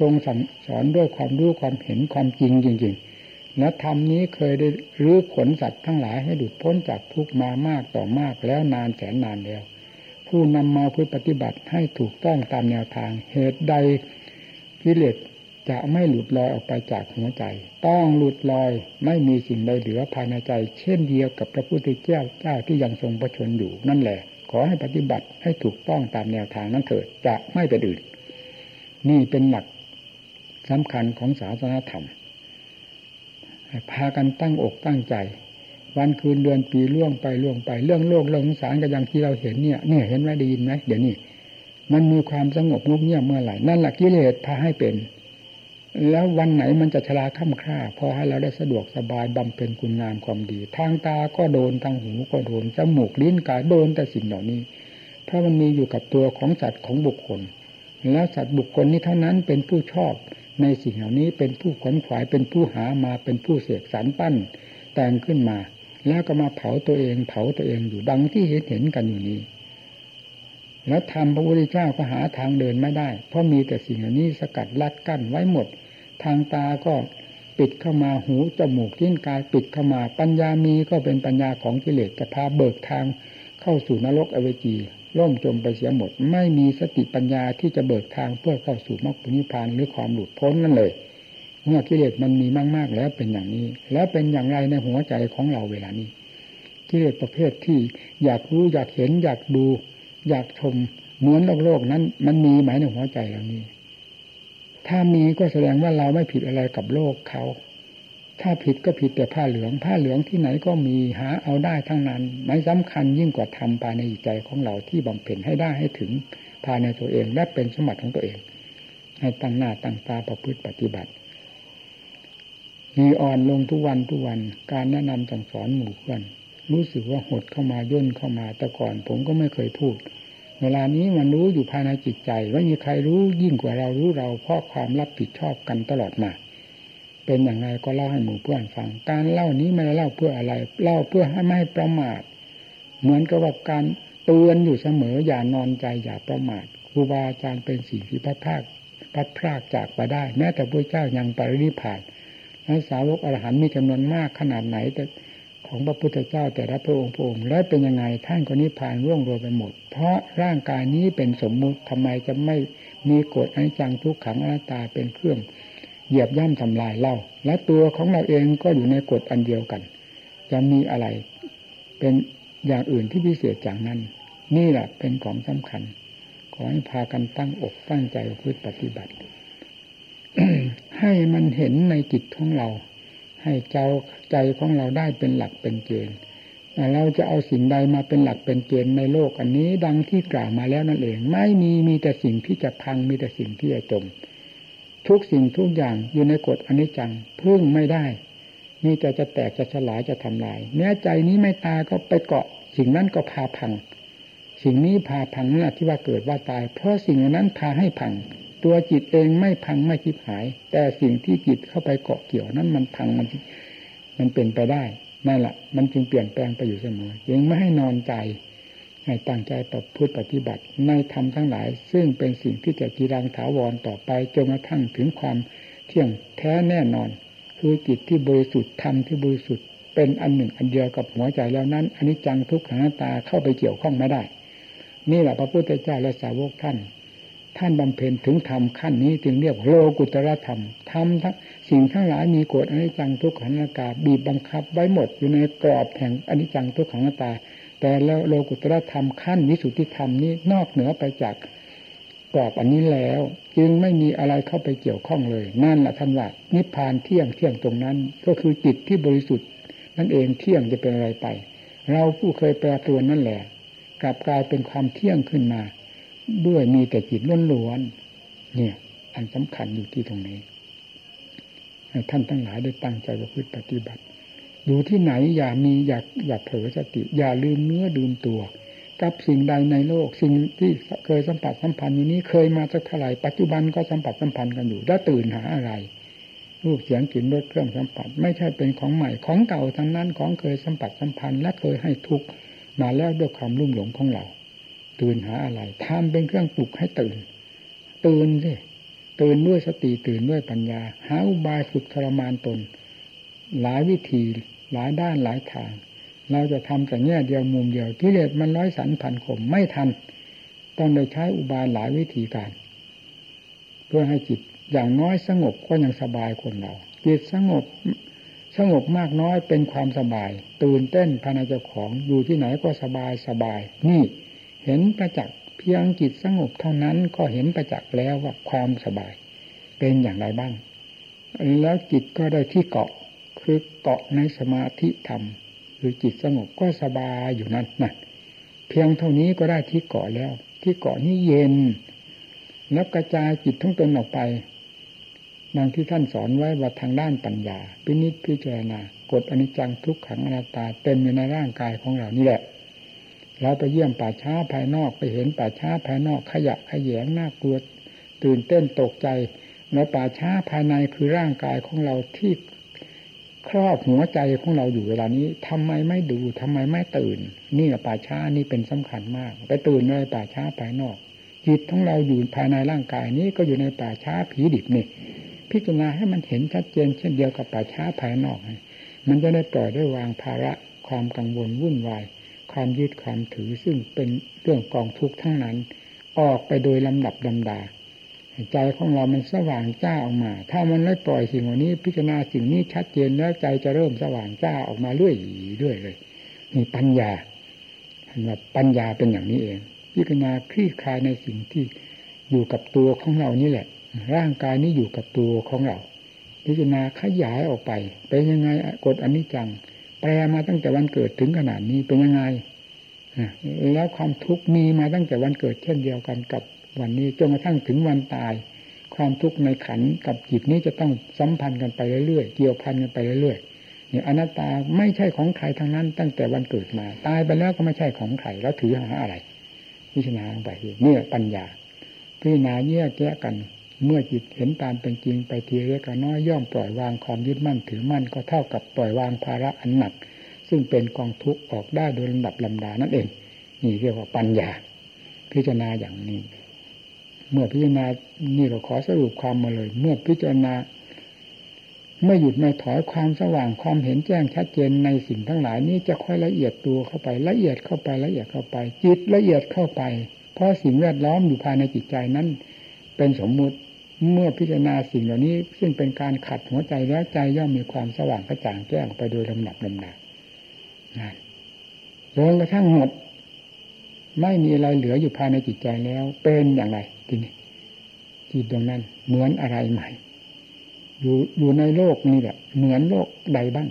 ทรงสั่งสอนด้วยความรู้ความเห็นความจริงจริงๆ และธรรมนี้เคยได้รื้อขนสัตว์ทั้งหลายให้หลุดพ้นจากทุกมามากต่อมากแล้วนานแสนนานแล้ว ผู้นำมาเพื่อปฏิบัติให้ถูกต้องตามแนวทาง เหตุใดกิเลสจะไม่หลุดลอยออกไปจากหัวใจ ต้องหลุดลอยไม่มีสิ่งใดเหลือภายในใจ เช่นเดียวกับพระพุทธเจ้าเจ้าที่ยังทรงประชนอยู่นั่นแหละ ขอให้ปฏิบัติให้ถูกต้องตามแนวทางนั้นเถิดจะไม่เป็นอื่น นี่เป็นหลักสำคัญของศาสนธรรม พากันตั้งอกตั้งใจ วันคืนเดือนปีล่วงไปล่วงไป เรื่องโลกเรื่องสารก็อย่างที่เราเห็นเนี่ยเนี่ยเห็นไหมได้ยินไหมเดี๋ยวนี้มันมีความสงบงบเงียบเมื่อไหร่นั่นแหละกิเลสพาให้เป็น แล้ววันไหนมันจะชราค่ำคร่าพอให้เราได้สะดวกสบายบำเพ็ญคุณงามความดี ทางตาก็โดนทางหูก็โดนจมูกลิ้นกายโดนแต่สิ่งเหล่านี้ เพราะมันมีอยู่กับตัวของสัตว์ของบุคคล แล้วสัตว์บุคคลนี้เท่านั้นเป็นผู้ชอบ ในสิ่งเหล่านี้เป็นผู้ขวนขวายเป็นผู้หามาเป็นผู้เสกสรรปั้น แต่งขึ้นมา แล้วก็มาเผาตัวเองเผาตัวเองอยู่ดังที่เห็นเห็นกันอยู่นี้ แล้วทำพระพุทธเจ้าก็หาทางเดินไม่ได้ เพราะมีแต่สิ่งเหล่านี้สกัดลัดกั้นไว้หมด ทางตาก็ปิดเข้ามาหูจมูกลิ้นกายปิดเข้ามาปัญญามีก็เป็นปัญญาของกิเลสจะพาเบิกทางเข้าสู่นรกอเวจี ล่มจมไปเสียหมด ไม่มีสติปัญญาที่จะเบิกทางเพื่อเข้าสู่มรรคผลนิพพานหรือความหลุดพ้นนั่นเลย เมื่อกิเลสมันมีมาก ๆ แล้วเป็นอย่างนี้ แล้วเป็นอย่างไรในหัวใจของเราเวลานี้กิเลสประเภทที่อยากรู้อยากเห็นอยากดู อยากชมเหมือนโลกโลกนั้น มันมีไหมในหัวใจเรานี้ ถ้ามีก็แสดงว่าเราไม่ผิดอะไรกับโลกเขา ถ้าผิดก็ผิดแต่ผ้าเหลือง ผ้าเหลืองที่ไหนก็มีหาเอาได้ทั้งนั้น ไม่สำคัญยิ่งกว่าทำภายในใจของเราที่บำเพ็ญให้ได้ให้ถึงภายในตัวเอง และเป็นสมบัติของตัวเอง ให้ตั้งหน้าตั้งตาประพฤติปฏิบัติมีอ่อนลงทุกวันทุกวัน การแนะนำสั่งสอนหมู่เพื่อนรู้สึกว่าหดเข้ามาย่นเข้ามาแต่ก่อนผมก็ไม่เคยพูด เวลานี้มันรู้อยู่ภายในจิตใจว่ามีใครรู้ยิ่งกว่าเรารู้เราเพราะความรับผิดชอบกันตลอดมา เป็นอย่างไรก็เล่าให้หมู่เพื่อนฟัง การเล่านี้ไม่ได้เล่าเพื่ออะไร เล่าเพื่อให้ไม่ประมาท เหมือนกับว่าการเตือนอยู่เสมออย่านอนใจอย่าประมาทครูบาอาจารย์เป็นสิ่งที่พัดพากพัดพรากจากไปได้ แม้แต่พระเจ้ายังปรินิพานและสาวกอรหันต์มีจำนวนมากขนาดไหนแต่ของพระพุทธเจ้าแต่ละพระองค์พระองค์แล้วเป็นยังไงท่านก็นิพพานร่วงโรยไปหมด เพราะร่างกายนี้เป็นสมมุติทำไมจะไม่มีกฎอนิจจังทุกขังอนัตตาเป็นเครื่อง เหยียบย่ำทำลายเล่า และตัวของเราเองก็อยู่ในกฎอันเดียวกันจะมีอะไร เป็นอย่างอื่นที่พิเศษจากนั้น นี่แหละเป็นของสำคัญ ขอให้พากันตั้งอกตั้งใจพึ่ปฏิบัติ ให้มันเห็นในจิตของเรา ให้เจ้าใจของเราได้เป็นหลักเป็นเกณฑ์เราจะเอาสิ่งใดมาเป็นหลักเป็นเกณฑ์ในโลกอันนี้ ดังที่กล่าวมาแล้วนั่นเอง ไม่มีมีแต่สิ่งที่จะพังมีแต่สิ่งที่จะจม ทุกสิ่งทุกอย่างอยู่ในกฎอนิจจังพึ่งไม่ได้มีแต่จะแตกจะฉลายจะทำลายแม้ใจนี้ไม่ตายก็ไปเกาะ สิ่งนั้นก็พาพัง สิ่งนี้พาพังนั่นที่ว่าเกิดว่าตาย เพราะสิ่งนั้นพาให้พัง ตัวจิตเองไม่พังไม่คิดหาย แต่สิ่งที่จิตเข้าไปเกาะเกี่ยวนั้นมันพังมัน มันเป็นไปได้นั่นแหละมันจึงเปลี่ยนแปลงไปอยู่เสมอยังไม่ให้นอนใจ ให้ตั้งใจประพฤติปฏิบัติในธรรมทั้งหลาย ซึ่งเป็นสิ่งที่จะกีรังถาวรต่อไปจนกระทั่งถึงความเที่ยงแท้แน่นอน คือจิตที่บริสุทธิ์ธรรมที่บริสุทธิ์เป็นอันหนึ่งอันเดียวกับหัวใจแล้วนั้นอันนี้จังทุกขังตาเข้าไปเกี่ยวข้องไม่ได้ นี่แหละพระพุทธเจ้าและสาวกท่าน ท่านบำเพ็ญถึงธรรมขั้นนี้จึงเรียกโลกุตระธรรมธรรมทั้งสิ่งทั้งหลายมีกฎอนิจจังทุกขังนาตาบีบบังคับไว้หมดอยู่ในกรอบแห่งอนิจจังทุกขังนาตา แต่แล้วโลกุตรธรรมขั้นวิสุทธิธรรมนี้นอกเหนือไปจากกรอบอันนี้แล้ว จึงไม่มีอะไรเข้าไปเกี่ยวข้องเลย นั่นแหละท่านว่านิพพานเที่ยงเที่ยงตรงนั้น ก็คือจิตที่บริสุทธิ์ นั่นเองเที่ยงจะเป็นอะไรไป เราผู้เคยแปรตัวนนั่นแหละ กลับกลายเป็นความเที่ยงขึ้นมาด้วยมีแต่จิตล้วนๆเนี่ย อันสำคัญอยู่ที่ตรงนี้ท่านทั้งหลายได้ตั้งใจประพฤติปฏิบัติ อยู่ที่ไหนอย่ามีอยากอย่าเผลอสติ อย่าลืมเนื้อลืมตัว กับสิ่งใดในโลก สิ่งที่เคยสัมผัสสัมพันธ์อยู่นี้เคยมาสักเท่าไหร่ปัจจุบันก็สัมผัสสัมพันธ์กันอยู่แล้วตื่นหาอะไร รูปเสียงกลิ่นรสเครื่องสัมผัส ไม่ใช่เป็นของใหม่ของเก่าทั้งนั้นของเคยสัมผัสสัมพันธ์และเคยให้ทุกข์มาแล้วด้วยความรุ่มหลงของเรา ตื่นหาอะไรทำเป็นเครื่องปลุกให้ตื่น ตื่นสิตื่นด้วยสติตื่นด้วยปัญญา หาอุบายฝึกทรมานตน หลายวิธีหลายด้านหลายทาง เราจะทำแต่แง่เดียวมุมเดียวกิเลสมันร้อยสันพันขมไม่ทัน ต้องได้ใช้อุบายหลายวิธีการ เพื่อให้จิตอย่างน้อยสงบก็ยังสบายคนเราจิตสงบสงบมากน้อยเป็นความสบาย ตื่นเต้นภายในเจ้าของอยู่ที่ไหนก็สบายสบาย นี่เห็นประจักษ์เพียงจิตสงบเท่านั้นก็เห็นประจักษ์แล้วว่าความสบาย เป็นอย่างไรบ้าง แล้วจิตก็ได้ที่เกาะ คือเกาะในสมาธิธรรม คือจิตสงบก็สบายอยู่นั่นนะเพียงเท่านี้ก็ได้ที่เกาะแล้ว ที่เกาะนี้เย็นแล้วกระจายจิตทั้งตนออกไปดังที่ท่านสอนไว้ว่าทางด้านปัญญาพินิจพิจารณากฎอนิจจังทุกขังอนัตตาเต็มอยู่ในร่างกายของเรานี่แหละเราไปเยี่ยมป่าช้าภายนอกไปเห็นป่าช้าภายนอกขยะขยงน่ากลัวตื่นเต้นตกใจแล้วป่าช้าภายในคือร่างกายของเราที่ ครอบหัวใจของเราอยู่เวลานี้ทำไมไม่ดูทำไมไม่ตื่น นี่ป่าช้านี่เป็นสำคัญมาก ไปตื่นในป่าช้าภายนอก จิตของเราอยู่ภายในร่างกายนี้ก็อยู่ในป่าช้าผีดิบนี่พิจารณาให้มันเห็นชัดเจนเช่นเดียวกับป่าช้าภายนอก มันจะได้ปล่อยได้วางภาระความกังวลวุ่นวายความยึดความถือซึ่งเป็นเรื่องกองทุกข์ทั้งนั้น ออกไปโดยลำดับลำดา ใจของเรามันสว่างจ้าออกมา ถ้ามันไม่ปล่อยสิ่งเหล่านี้ พิจารณาสิ่งนี้ชัดเจนแล้วใจจะเริ่มสว่างจ้าออกมาเรื่อยเรื่อยเลยมีปัญญาเห็นว่าปัญญาเป็นอย่างนี้เอง พิจารณาคลี่คลายในสิ่งที่อยู่กับตัวของเรานี่แหละ ร่างกายนี้อยู่กับตัวของเรา พิจารณาขยายออกไป เป็นยังไงกฎอนิจจัง แปลมาตั้งแต่วันเกิดถึงขนาดนี้เป็นยังไงแล้วความทุกข์มีมาตั้งแต่วันเกิดเช่นเดียวกันกับ วันนี้จนกระทั่งถึงวันตาย ความทุกข์ในขันกับจิตนี้จะต้องสัมพันธ์กันไปเรื่อยๆเกี่ยวพันกันไปเรื่อยๆเนี่ยอนัตตาไม่ใช่ของใครทั้งนั้น ตั้งแต่วันเกิดมา ตายไปแล้วก็ไม่ใช่ของใครแล้วถือหาอะไรพิจารณาลงไปเนี่ยปัญญาพิจารณาแยกแยะกัน เมื่อจิตเห็นตามเป็นจริงไปทีเล็กน้อยย่อมปล่อยวางความยึดมั่นถือมั่นก็เท่ากับปล่อยวางภาระอันหนัก ซึ่งเป็นกองทุกข์ออกได้โดยลำดับลำดานั่นเอง นี่เรียกว่าปัญญา พิจารณาอย่างนี้ เมื่อพิจารณานี่เราขอสรุปความมาเลย เมื่อพิจารณาไม่หยุดไม่ถอยความสว่างความเห็นแจ้งชัดเจนในสิ่งทั้งหลายนี้จะค่อยละเอียดตัวเข้าไปละเอียดเข้าไปละเอียดเข้าไป จิตละเอียดเข้าไป เพราะสิ่งแวดล้อมอยู่ภายในจิตใจนั้น เป็นสมมุติเมื่อพิจารณาสิ่งเหล่านี้ ซึ่งเป็นการขัดหัวใจแล้วใจย่อมมีความสว่างกระจ่างแจ้งไปโดยลำดับลำดับนั่นจนกระทั่งหมด ไม่มีอะไรเหลืออยู่ภายในจิตใจแล้ว เป็นอย่างไรทีนี้จิตตรงนั้น เหมือนอะไรใหม่ อยู่อยู่ในโลกนี้แหละเหมือนโลกใดบ้าง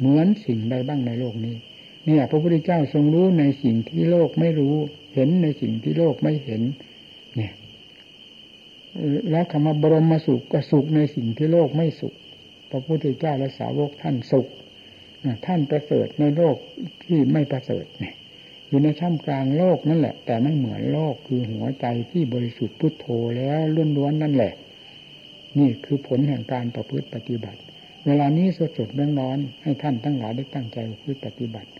เหมือนสิ่งใดบ้างในโลกนี้ เนี่ย พระพุทธเจ้าทรงรู้ในสิ่งที่โลกไม่รู้ เห็นในสิ่งที่โลกไม่เห็น เนี่ยแล้วคำว่าบรมมาสุขก็สุขในสิ่งที่โลกไม่สุข พระพุทธเจ้าและสาวกท่านสุขท่านประเสริฐในโลกที่ไม่ประเสริฐเนี่ย อยู่ในท่ามกลางโลกนั่นแหละ แต่ไม่เหมือนโลกคือหัวใจที่บริสุทธิ์พุทโธแล้วล้วนๆนั่นแหละ นี่คือผลแห่งการประพฤติปฏิบัติ เวลานี้สดสดร้อนๆให้ท่านทั้งหลายได้ตั้งใจประพฤติปฏิบัติ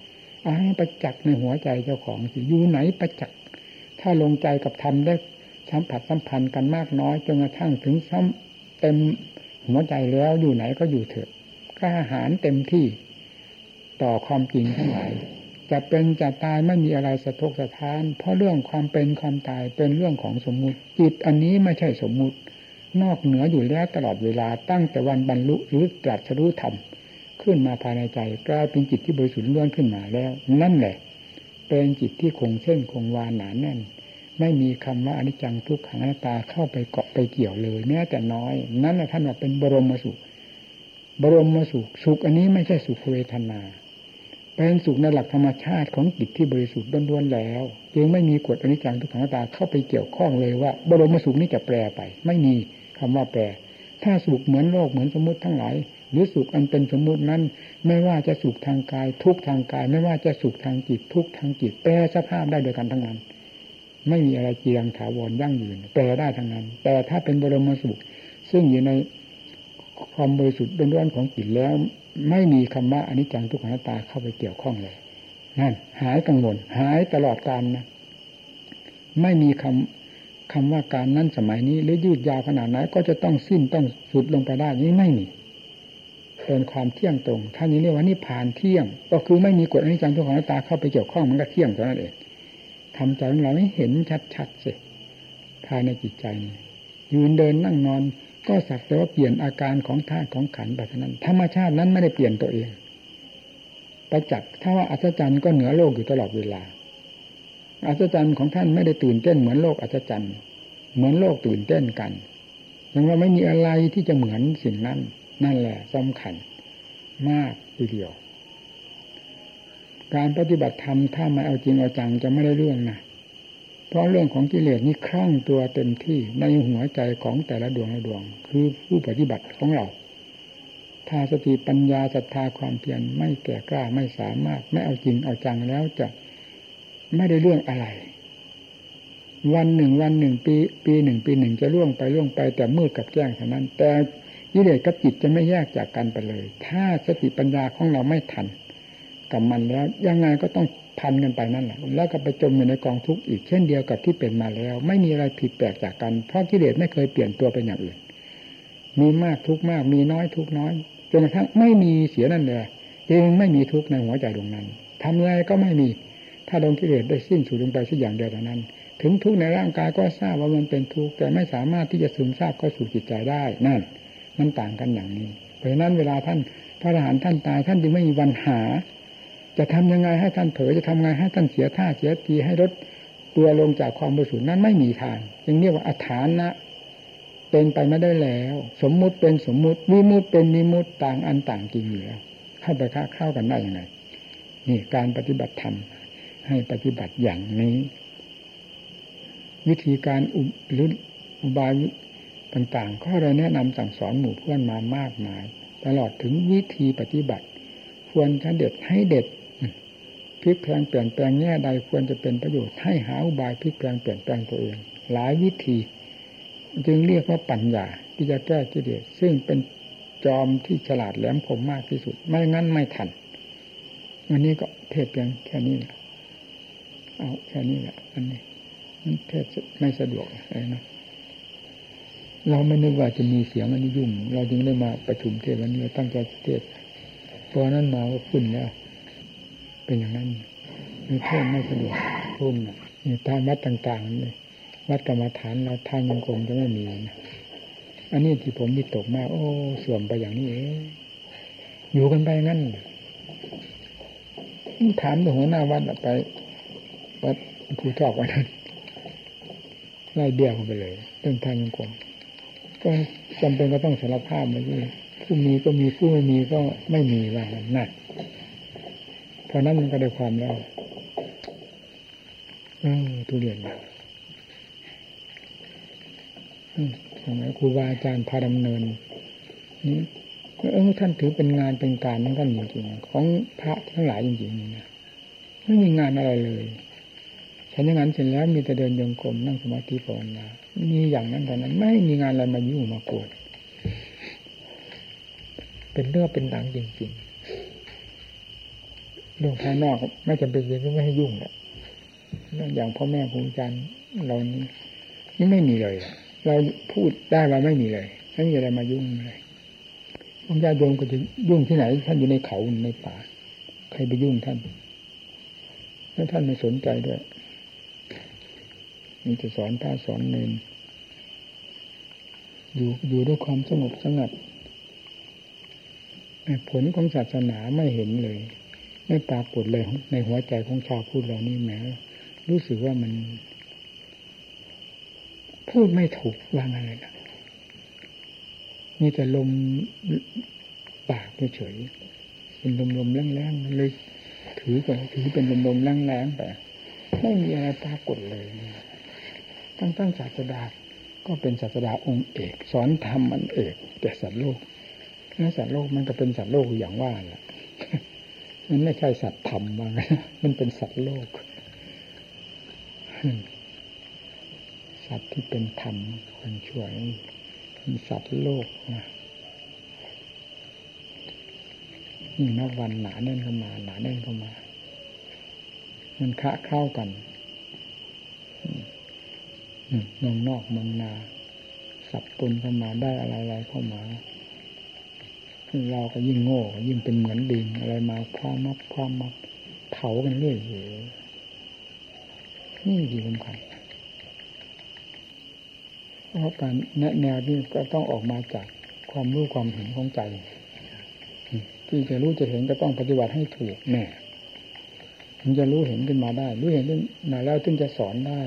อาให้ประจักษ์ในหัวใจเจ้าของสิอยู่ไหนประจักษ์ถ้าลงใจกับธรรมได้สัมผัสสัมพันธ์กันมากน้อยจนกระทั่งถึงซ้ำเต็มหัวใจแล้วอยู่ไหนก็อยู่เถอะกล้าหาญเต็มที่ต่อความจริงทั้งหลาย จะเป็นจะตายไม่มีอะไรสะทกสะท้าน เพราะเรื่องความเป็นความตายเป็นเรื่องของสมมุติ จิตอันนี้ไม่ใช่สมมุติ นอกเหนืออยู่แล้วตลอดเวลาตั้งแต่วันบรรลุหรือตรัสรู้ธรรมขึ้นมาภายในใจกลายเป็นจิตที่บริสุทธิ์ล้วนขึ้นมาแล้ว นั่นแหละ เป็นจิตที่คงเส้นคงวาหนาแน่น ไม่มีคำว่าอนิจจังทุกขังอนัตตาเข้าไปเกาะไปเกี่ยวเลยแม้แต่น้อย นั่นแหละท่านว่าเป็นบรมสุขบรมสุขสุขอันนี้ไม่ใช่สุขเวทนา เป็นสุขในหลักธรรมชาติของจิตที่บริสุทธิ์ล้วนๆแล้ว จึงไม่มีกฎอนิจจังทุกขังตาเข้าไปเกี่ยวข้องเลยว่าบรมสุขนี้จะแปรไป ไม่มีคำว่าแปร ถ้าสุขเหมือนโลกเหมือนสมมติทั้งหลายหรือสุขอันเป็นสมมุตินั้น ไม่ว่าจะสุขทางกาย ทุกทางกาย ไม่ว่าจะสุขทางจิตทุกทางจิตแปรสภาพได้โดยกันทั้งนั้น ไม่มีอะไรเจียงถาวรยั่งยืนแปรได้ทั้งนั้น แต่ถ้าเป็นบรมสุข ซึ่งอยู่ในความบริสุทธิ์เป็นร้อนของจิตแล้ว ไม่มีคำว่าอนิจจังทุกขังตาเข้าไปเกี่ยวข้องเลยนั่นหายกังวลหายตลอดการนะไม่มีคำคำว่าการนั้นสมัยนี้ หรือยืดยาวขนาดไหนก็จะต้องสิ้นต้องสุดลงไปได้นี้ไม่มีเป็นความเที่ยงตรงท่านนี้เรียกว่านิพานเที่ยง ก็คือไม่มีกฎอนิจจังทุกขังตาเข้าไปเกี่ยวข้องมันก็เที่ยงเท่านั้นเองทำใจของเราให้เห็นชัดๆสิภายในจิตใจยืนเดินนั่งนอน ก็สักแต่ว่าเปลี่ยนอาการของธาตุของขันไปเท่านั้น ธรรมชาตินั้นไม่ได้เปลี่ยนตัวเองประจักษ์ถ้าว่าอัศจรรย์ก็เหนือโลกอยู่ตลอดเวลา อัศจรรย์ของท่านไม่ได้ตื่นเต้นเหมือนโลกอัศจรรย์ เหมือนโลกตื่นเต้นกันยังว่าไม่มีอะไรที่จะเหมือนสิ่งนั้น นั่นแหละสำคัญมากทีเดียว การปฏิบัติธรรมถ้าไม่เอาจริงเอาจังจะไม่ได้เรื่องนะ เพราะเรื่องของกิเลสนี่คล่งตัวเต็มที่ในหัวใจของแต่ละดวงละดวง คือผู้ปฏิบัติของเรา ถ้าสติปัญญาศรัทธาความเพียรไม่แก่กล้าไม่สามารถ ไม่เอาจริงเอาจังแล้วจะไม่ได้เรื่องอะไร วันหนึ่งวันหนึ่งปีปีหนึ่งปีหนึ่งจะล่วงไปล่วงไปแต่มืดกับแจ้งเท่านั้น แต่กิเลสกับจิตจะไม่แยกจากกันไปเลย ถ้าสติปัญญาของเราไม่ทันกับมันแล้วยังไงก็ต้อง พันกันไปนั่นแหละแล้วก็ไปจมอยู่ในกองทุกข์อีกเช่นเดียวกับที่เป็นมาแล้ว ไม่มีอะไรผิดแปลกจากกันเพราะกิเลสไม่เคยเปลี่ยนตัวเป็นอย่างอื่น มีมากทุกมาก มีน้อยทุกน้อยจนกระทั่งไม่มีเสียนั่นเลยจึงไม่มีทุกข์ในหัวใจดวงนั้นทำอะไรก็ไม่มี ถ้าดวงกิเลสได้สิ้นสุดลงไปสักอย่างเดียวเท่านั้น ถึงทุกข์ในร่างกายก็ทราบว่ามันเป็นทุกข์แต่ไม่สามารถที่จะซึมซาบเข้าสู่จิตใจได้นั่น มันต่างกันอย่างนี้ เพราะฉะนั้นเวลาท่านพระอรหันต์ท่านตายท่านจึงไม่มีวันหา จะทำยังไงให้ท่านเผยจะทำไงให้ท่านเสียท่าเสียทีให้ลดตัวลงจากความบริสุทธิ์นั้นไม่มีทางจึงเรียกว่าอัฐานะ เป็นไปไม่ได้แล้ว สมมุติเป็นสมมุติวิมุติเป็นวิมุติต่างอันต่างจริงอยู่แล้วเข้าไปค้าเข้ากันได้ยังไงนี่การปฏิบัติธรรมให้ปฏิบัติอย่างนี้ วิธีการอุหรืออุบายต่างๆก็เราแนะนำสั่งสอนหมู่เพื่อนมามากมาย ตลอดถึงวิธีปฏิบัติ ควรจะเด็ดให้เด็ด พลิกแปลงเปลี่ยนแปลงแง่ใดควรจะเป็นประโยชน์ให้หาอุบายพลิกแปลงเปลี่ยนแปลงตัวเอง หลายวิธี จึงเรียกว่าปัญญาที่จะแก้กิเลสซึ่งเป็นจอมที่ฉลาดแหลมคมมากที่สุด ไม่งั้นไม่ทันวันนี้ก็เทศเพียงแค่นี้แหละเอาแค่นี้แหละอันนี้มันเทศไม่สะดวกอะไรนะเราไม่นึกว่าจะมีเสียงอันนี้ยุ่ง เราจึงได้มาประชุมเทศวันนี้ตั้งใจเทศพอนั้นมาก็ขึ้นแล้ว เป็นอย่างนั้นมีเพิ่มไม่สะดวกพุ่มนี่ตามวัดต่างๆเลยวัดกรรมฐานเราทางยังคงจะไม่มีนะอันนี้ที่ผมมีตกมาก โอ้เสื่อมไปอย่างนี้เองอยู่กันไปงั้นถามหัวหน้าวัดไปวัดภูทอกวันนั้นไล่เบี้ยเข้าไปเลยเรื่องทางยังคงก็จำเป็นก็ต้องสารภาพมาที่ผู้มีก็มีผู้ไม่มีก็ไม่มีว่านั่น เพราะนั้นมันก็ได้ความแล้วเออทุเรียนสมัยครูบาอาจารย์พาดำเนินนี่เออท่านถือเป็นงานเป็นการของท่านจริงๆของพระทั้งหลายจริงๆนะไม่มีงานอะไรเลยฉันอย่างนั้นเสร็จแล้วมีแต่เดินโยงกลมนั่งสมาธิภาวนามีอย่างนั้นแต่นั้น ไม่มีงานอะไรมายุ่งมาโกรธเป็นเรื่องเป็นหลังจริง ๆ เรื่องภายนอกไม่จำเป็นจะไม่ให้ยุ่งแหละเรื่องอย่างพ่อแม่ครูอาจารย์เรานี่นี่ไม่มีเลย เราพูดได้ว่าไม่มีเลยไม่มีอะไรมายุ่งเลยพวกญาติโยมก็จะยุ่งที่ไหน ท่านอยู่ในเขาในป่า ใครไปยุ่งท่านแล้วท่านไม่สนใจด้วยมีจะสอนพระสอนเนนอยู่อยู่ด้วยความสงบสงัดผลของศาสนาไม่เห็นเลย ไม่ปรากฏเลยในหัวใจของชาวพูดเรานี่แหมรู้สึกว่ามัน พูดไม่ถูกว่าไงนะมีแต่ลมปากเฉยเป็นลมลมแรงๆเลย ถือก่อนถือเป็นลมลมแรงๆไปไม่มีอะไรปรากฏเลยตั้งตั้งศาสดาก็เป็นศาสดาองค์เอก สอนธรรมมันเอกแก่สัตว์โลกแล้วสัตว์โลกมันก็เป็นสัตว์โลกอย่างว่าแหละ มันไม่ใช่สัตว์ธรรมว่ามันเป็นสัตว์โลก สัตว์ที่เป็นธรรมคนช่วยมีสัตว์โลกนะนี่นับวันหนาแน่นเข้ามาหนาแน่นเข้ามา มันคะเข้ากันนองนอกมันนา สับปนเข้ามาได้อะไรๆเข้ามา เราก็ยิ่งโง่ ยิ่งเป็นเหมือนดินอะไรมาพร้อมมับพร้อมมับเผากันเรื่อยนี่ดีสำคัญเพราะการแนะแนวนี้ก็ต้องออกมาจากความรู้ความเห็นของใจ ที่จะรู้จะเห็นก็ต้องปฏิบัติให้ถูกแน่มันจะรู้เห็นขึ้นมาได้ รู้เห็นขึ้นมาแล้วถึงจะสอนได้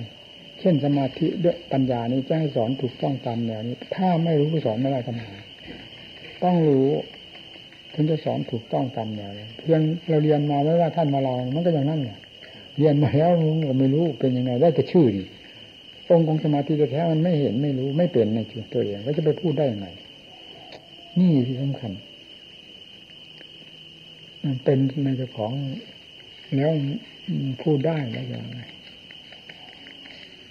เช่นสมาธิด้วยปัญญานี้จะให้สอนถูกต้องตามแนวนี้ ถ้าไม่รู้ก็สอนไม่ได้ทำไม ต้องรู้ถึงจะสอนถูกต้องตามแนวเพียงเราเรียนมาไม่ว่าท่านมาลองมันก็อย่างนั้นเนี่ยเรียนมาแล้วก็ไม่รู้เป็นยังไงได้แต่ชื่อดิองค์ของสมาธิแท้มันไม่เห็นไม่รู้ไม่เป็นในตัวเองก็จะไปพูดได้ยังไง นี่ที่สำคัญ มันเป็นในเจ้าของแล้วพูดได้แล้วย่างไร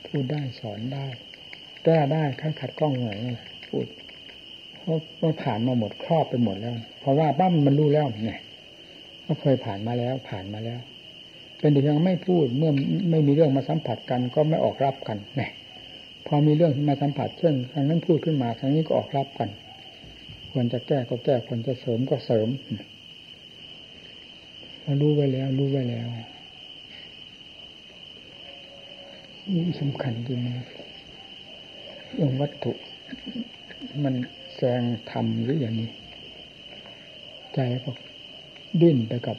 พูดได้สอนได้แก้ได้ขั้นขัดกล้องหน่อยพูด ราะผ่านมาหมดครอบไปหมดแล้ว เพราะว่าปั้มมันรู้แล้วเนี่ยก็เคยผ่านมาแล้วผ่านมาแล้ว เป็นแต่เพียงไม่พูดเมื่อไม่มีเรื่องมาสัมผัสกัน ก็ไม่ออกรับกันเนี่ยพอมีเรื่องมาสัมผัสเช่นครั้งนั้นพูดขึ้นมาครั้งนี้ก็ออกรับกัน ควรจะแก้ก็แก้ควรจะเสริมก็เสริมรู้ไว้แล้ว รู้ไว้แล้วนี่สำคัญจริงนะเรื่องวัตถุมัน แซงธรรมหรืออย่างนี้ ใจก็ดิ้นไปกับ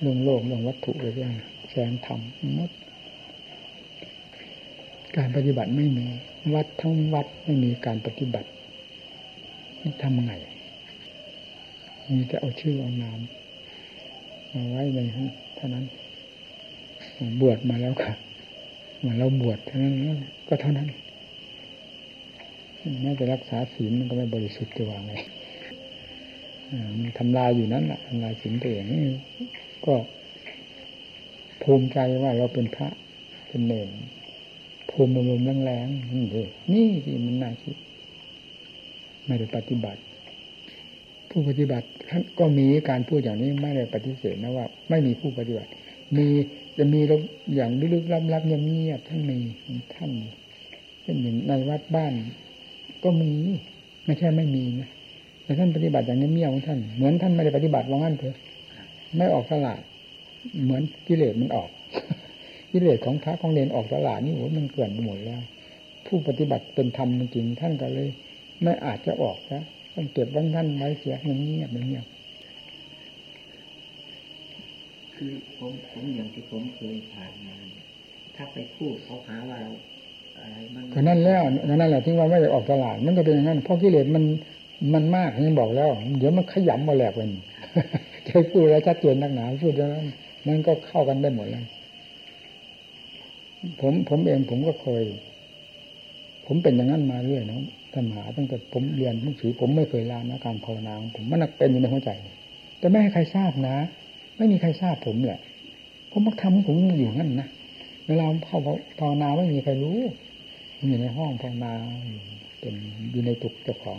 เรื่องโลกเรื่องวัตถุอะไรอย่างแซงธรรมมดการปฏิบัติไม่มี วัดทั้งวัดไม่มีการปฏิบัติทำไงมีแต่เอาชื่อเอานามมาไว้ในเท่านั้นบวชมาแล้วค่ะเหมือนเราบวชเท่านั้นก็เท่านั้น แม้จะรักษาศีลมันก็ไม่บริสุทธิ์จะวางไงมันทำลายอยู่นั้นแหละทำลายศีลตัวเองก็ภูมิใจว่าเราเป็นพระเป็นเนรภูมิลมแรงๆนี่เลยนี่ที่มันน่าคิด ไม่ได้ปฏิบัติ ผู้ปฏิบัติท่านก็มีการพูดอย่างนี้ไม่ได้ปฏิเสธนะว่า ไม่มีผู้ปฏิบัติ มีจะมีอย่างลึกๆลับๆเงียบๆท่านมีท่านเช่นอย่างในวัดบ้าน ก็มี ไม่ใช่ไม่มีนะแต่ท่านปฏิบัติอย่างนี้เงียของท่าน เหมือนท่านไม่ได้ปฏิบัติว่างั้นเถอะไม่ออกตลาด เหมือนกิเลสมันออก กิเลสของพระของเนนออกตลาดนี่โอ้มันเกลื่อนไปหมดแล้ว ผู้ปฏิบัติเป็นธรรมจริงท่านก็เลย ไม่อาจจะออกนะต้องเก็บไว้ท่านไว้เสียเงียบเงียบคือผมผมอย่างที่ผมเคยผ่านมาถ้าไปพูดเขาหาว่าเรา ก็นั่นแล้วนั่นแหละที่ว่าไม่ได้ออกตลาดมันก็เป็นอย่างนั้นเพราะกิเลสมันมันมากนี่บอกแล้ว เดี๋ยวมันขยำมาแหลกเป็นจะพูดแล้วชัดเจนนักหนาพูดแล้วนั้นมันก็เข้ากันได้หมดแล้วผมผมเองผมก็เคย ผมเป็นอย่างนั้นมาเรื่อยนะธรรมหาตั้งแต่ผมเรียนหนังสือผมไม่เคยลานะการภาวนาผมมันเป็นอยู่ในหัวใจ แต่ไม่ให้ใครทราบนะ ไม่มีใครทราบผมแหละผมมักทำของผมอยู่งั้นนะเวลาเข้าภาวนาไม่มีใครรู้ อยู่ในห้องภาวนาเป็นอยู่ในตุกเจ้าของ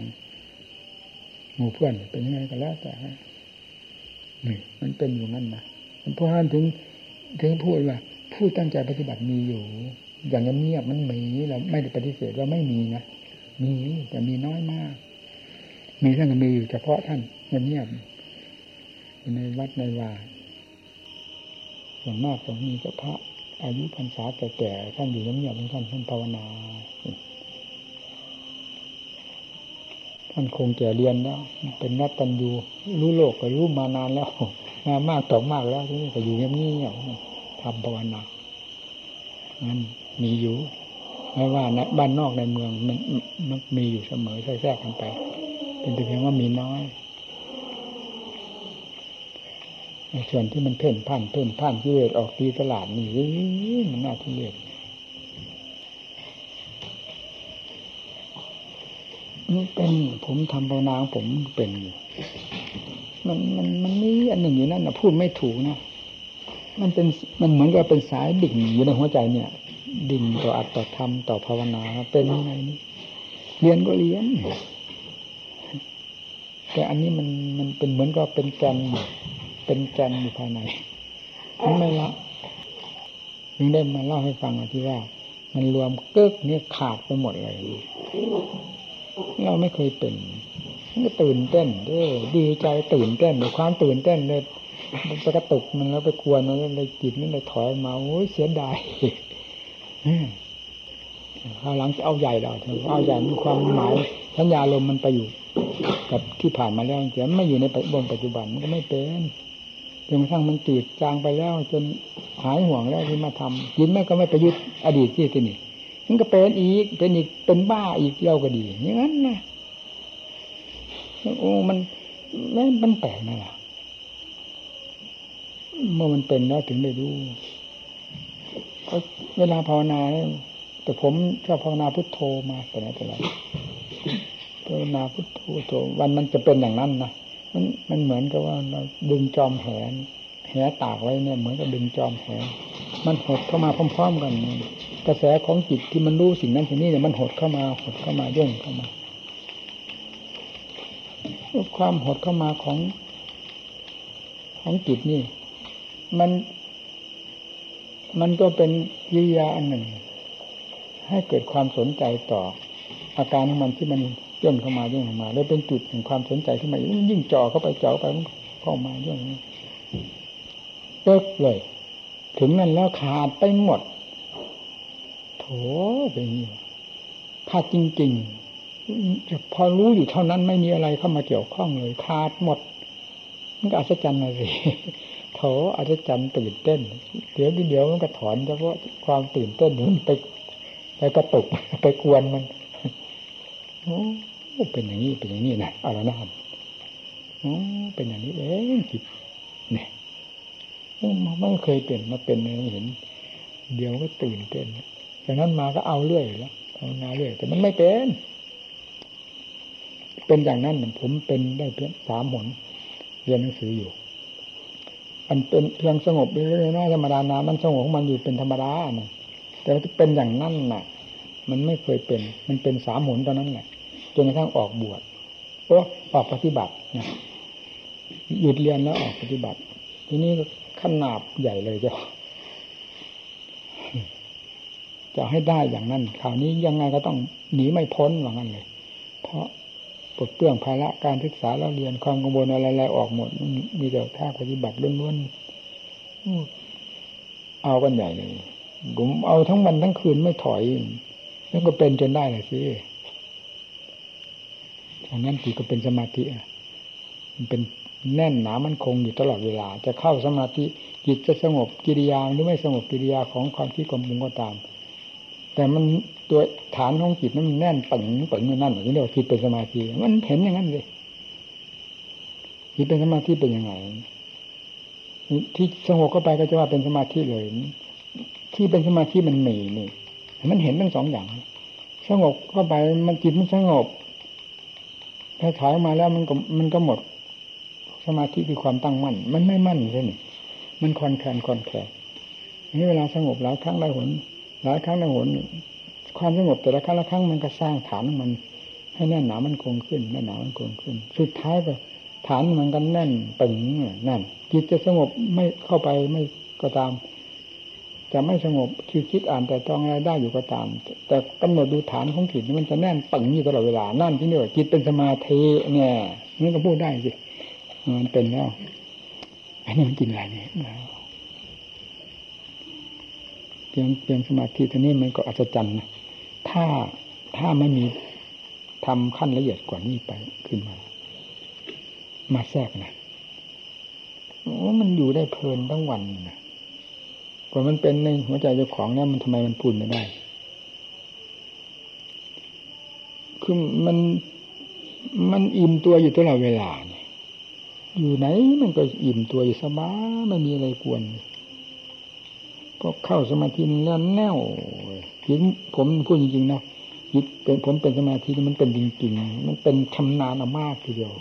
หมู่เพื่อนเป็นยังไงก็แล้วแต่นี่มันเป็นอยู่งั้นนะเพราะฉะนั้นถึงถึงพูดว่าผู้ตั้งใจปฏิบัติมีอยู่ อย่างเงียบมันมีเราไม่ได้ปฏิเสธว่าไม่มีนะมีแต่มีน้อยมาก มีท่านก็มีอยู่เฉพาะท่านเงียบในวัดในวาส่วนมากก็มีก็พระ อายุพรรษาแก่ๆท่านอยู่เงียบๆท่านท่านภาวนา ท่านคงแก่เรียนแล้ว เป็นนักตันยูรู้โลกก็รู้มานานแล้วมามากต่อมากแล้วที่นี่ก็อยู่เงียบๆทำภาวนานั้นมีอยู่ไม่ว่าในบ้านนอกในเมืองมันมันมีอยู่เสมอแทรกกันไป เป็นแต่เพียงว่ามีน้อย ส่วนที่มันเพ่นพ่านเพ่นพ่านที่เลออกตีตลาดนี่มันน่าทุเรศนี่เป็นผมทำภาวนาผมเป็นอยู่มันมันมันมีอันหนึ่งอยู่นั่นนะพูดไม่ถูกนะมันเป็นมันเหมือนกับเป็นสายดิ่งอยู่ในหัวใจเนี่ย ดิ่งต่ออัตต่อธรรมต่อภาวนาเป็นยังไงนี่เรียนก็เรียนแต่อันนี้มันมันเป็นเหมือนกับเป็นแกน เป็นแกนอยู่ภายในมันไม่ละยังได้มาเล่าให้ฟังที่ว่า มันรวมเกิกเนี่ยขาดไปหมดเลย เราไม่เคยเป็นมันก็ตื่นเต้นเออดีใจตื่นเต้นด้วยความตื่นเต้นเลยมันจะกระตุกมันแล้วไปกวนมันเลยจิตมันเลยถอยมาโอ้ยเสียดายคราวหลังจะเอาใหญ่เราเอาใหญ่มีความหมายสัญญาลมมันไปอยู่ กับที่ผ่านมาแล้วเสียไม่อยู่ในบนปัจจุบันมันก็ไม่เป็น จนกระทั่งมันจืดจางไปแล้ว จนหายห่วงแล้วที่มาทำยินแม่ก็ไม่ไปยึดอดีตที่ที่นี่มันก็เป็นอีกเป็นอีกเป็นบ้าอีกเล่าก็ดี อย่างนั้นนะโอ้มันไม่มันแปลกนะล่ะเมื่อมันเป็นแล้วถึงได้รู้เวลาภาวนาแต่ผมชอบภาวนาพุทโธมาแต่ไหนแต่ไรภาวนาพุทโธวันมันจะเป็นอย่างนั้นนะ มันมันเหมือนกับว่าเราดึงจอมแหนแหตากไว้เนี่ยเหมือนกับดึงจอมแหมันหดเข้ามาพร้อม ๆ กัน กระแสของจิตที่มันรู้สิ่งนั้นสิ่งนี้เนี่ยมันหดเข้ามาหดเข้ามาย่นเข้ามาความหดเข้ามาของ ของจิตนี่ มัน มันก็เป็นวิยาอันหนึ่ง ให้เกิดความสนใจต่อ อาการของมันที่มัน ย่นเข้ามาย่นเข้ามาแล้วเป็นจุดแห่งความสนใจที่มันยิ่งจ่อเข้าไปจ่อไปเข้ามาย่นเปิกเลย ถึงนั้นแล้วขาดไปหมด โถเป็นอย่างนี้ขาดจริงๆพอรู้อยู่เท่านั้นไม่มีอะไรเข้ามาเกี่ยวข้องเลย ขาดหมดมันก็อัศจรรย์เลยโถอัศจรรย์ตื่นเต้นเดี๋ยวเดี๋ยวมันก็ถอนเฉพาะความตื่นเต้นมันไปไปกระตุกไปกวนมัน เป็นอย่างนี้เป็นอย่างนี้นะอารนาโอ้เป็นอย่างนี้เองจิตเนี่ยไม่เคยเป็นมาเป็นเห็น เดี๋ยวก็ตื่นเต้นจากนั้นมาก็เอาเรื่อยแล้วเอานาเรื่อยแต่มันไม่เป็น เป็นอย่างนั้นผมเป็นได้เพียงสามหนเรียนหนังสืออยู่อันเป็นเพียงสงบเรื่อยๆธรรมดานามันสงบของมันอยู่เป็นธรรมดานะแต่ว่าเป็นอย่างนั้นน่ะ มันไม่เคยเป็น มันเป็นสามหนตอนนั้นแหละ จนกระทั่งออกบวชเพราะออกปฏิบัตินะหยุดเรียนแล้วออกปฏิบัติ ทีนี้ขนาบใหญ่เลยจ้ะจะให้ได้อย่างนั้นคราวนี้ยังไงก็ต้องหนีไม่พ้นว่างั้นเลย เพราะปลดเปลื้องภาระการศึกษาแล้วเรียนความกังวลอะไรๆออกหมด มีแต่ท่าปฏิบัติล้วนๆเอากันใหญ่เลยผมเอาทั้งวันทั้งคืนไม่ถอยแล้วก็เป็นจนได้เลยสิ อันนั้นจิตก็เป็นสมาธิมันเป็นแน่นหนามันคงอยู่ตลอดเวลา จะเข้าสมาธิจิตจะสงบกิริยาหรือไม่สงบกิริยาของความคิดความปรุงก็ตาม แต่มันตัวฐานของจิตนั้นมันแน่นปึงปึงนั่นอย่างนี้เรียกว่าจิตเป็นสมาธิมันเห็นอย่างนั้นเลยจิตเป็นสมาธิเป็นยังไงที่สงบเข้าไปก็จะว่าเป็นสมาธิเลย ที่เป็นสมาธิมันหนีนี่มันเห็นทั้งสองอย่าง สงบเข้าไปมันจิตมันสงบ ถ้าถอยมาแล้วมันก็มันก็หมด สมาธิคือความตั้งมั่น มันไม่มั่นใช่ไหมมันคอนแคลนคอนแคลนนี่เวลาสงบหลายครั้งหลายหนหลายครั้งหลายหนความสงบแต่ละครั้งละครั้งมันก็สร้างฐานมัน ให้แน่นหนามันคงขึ้นแน่นหนามันคงขึ้น สุดท้ายก็ฐานมันก็แน่นปึงนั่นจิตจะสงบไม่เข้าไปไม่ก็ตาม จะไม่สงบคิดคิดอ่านแต่ต้องอะไรได้อยู่ก็ตาม แต่กำหนดดูฐานของจิตมันจะแน่นปังอยู่ตลอดเวลานั่นที่นี่ว่าจิตเป็นสมาธิเนี่ยนี่ก็พูดได้สิมันเป็นแล้วอันนี้มันกินอะไรเนี่ยเพียงเพียงสมาธิตัวนี้มันก็อัศจรรย์นะถ้าถ้าไม่มีทำขั้นละเอียดกว่านี้ไปขึ้นมา มาแทรกนะโอ้มันอยู่ได้เพลินทั้งวันนะ กว่ามันเป็นในหัวใจเจ้าของเนี่ยมันทำไมมันพูดไม่ได้ คือมันมันอิ่มตัวอยู่ตลอดเวลาเนี่ยอยู่ไหนมันก็อิ่มตัวอยู่สบายไม่มีอะไรกวนก็เข้าสมาธิแล้วแน่วจิตผมพูดจริงๆนะจิตเป็นผมเป็นสมาธิมันเป็นจริงๆ มันเป็นชำนาญมากทีเดียว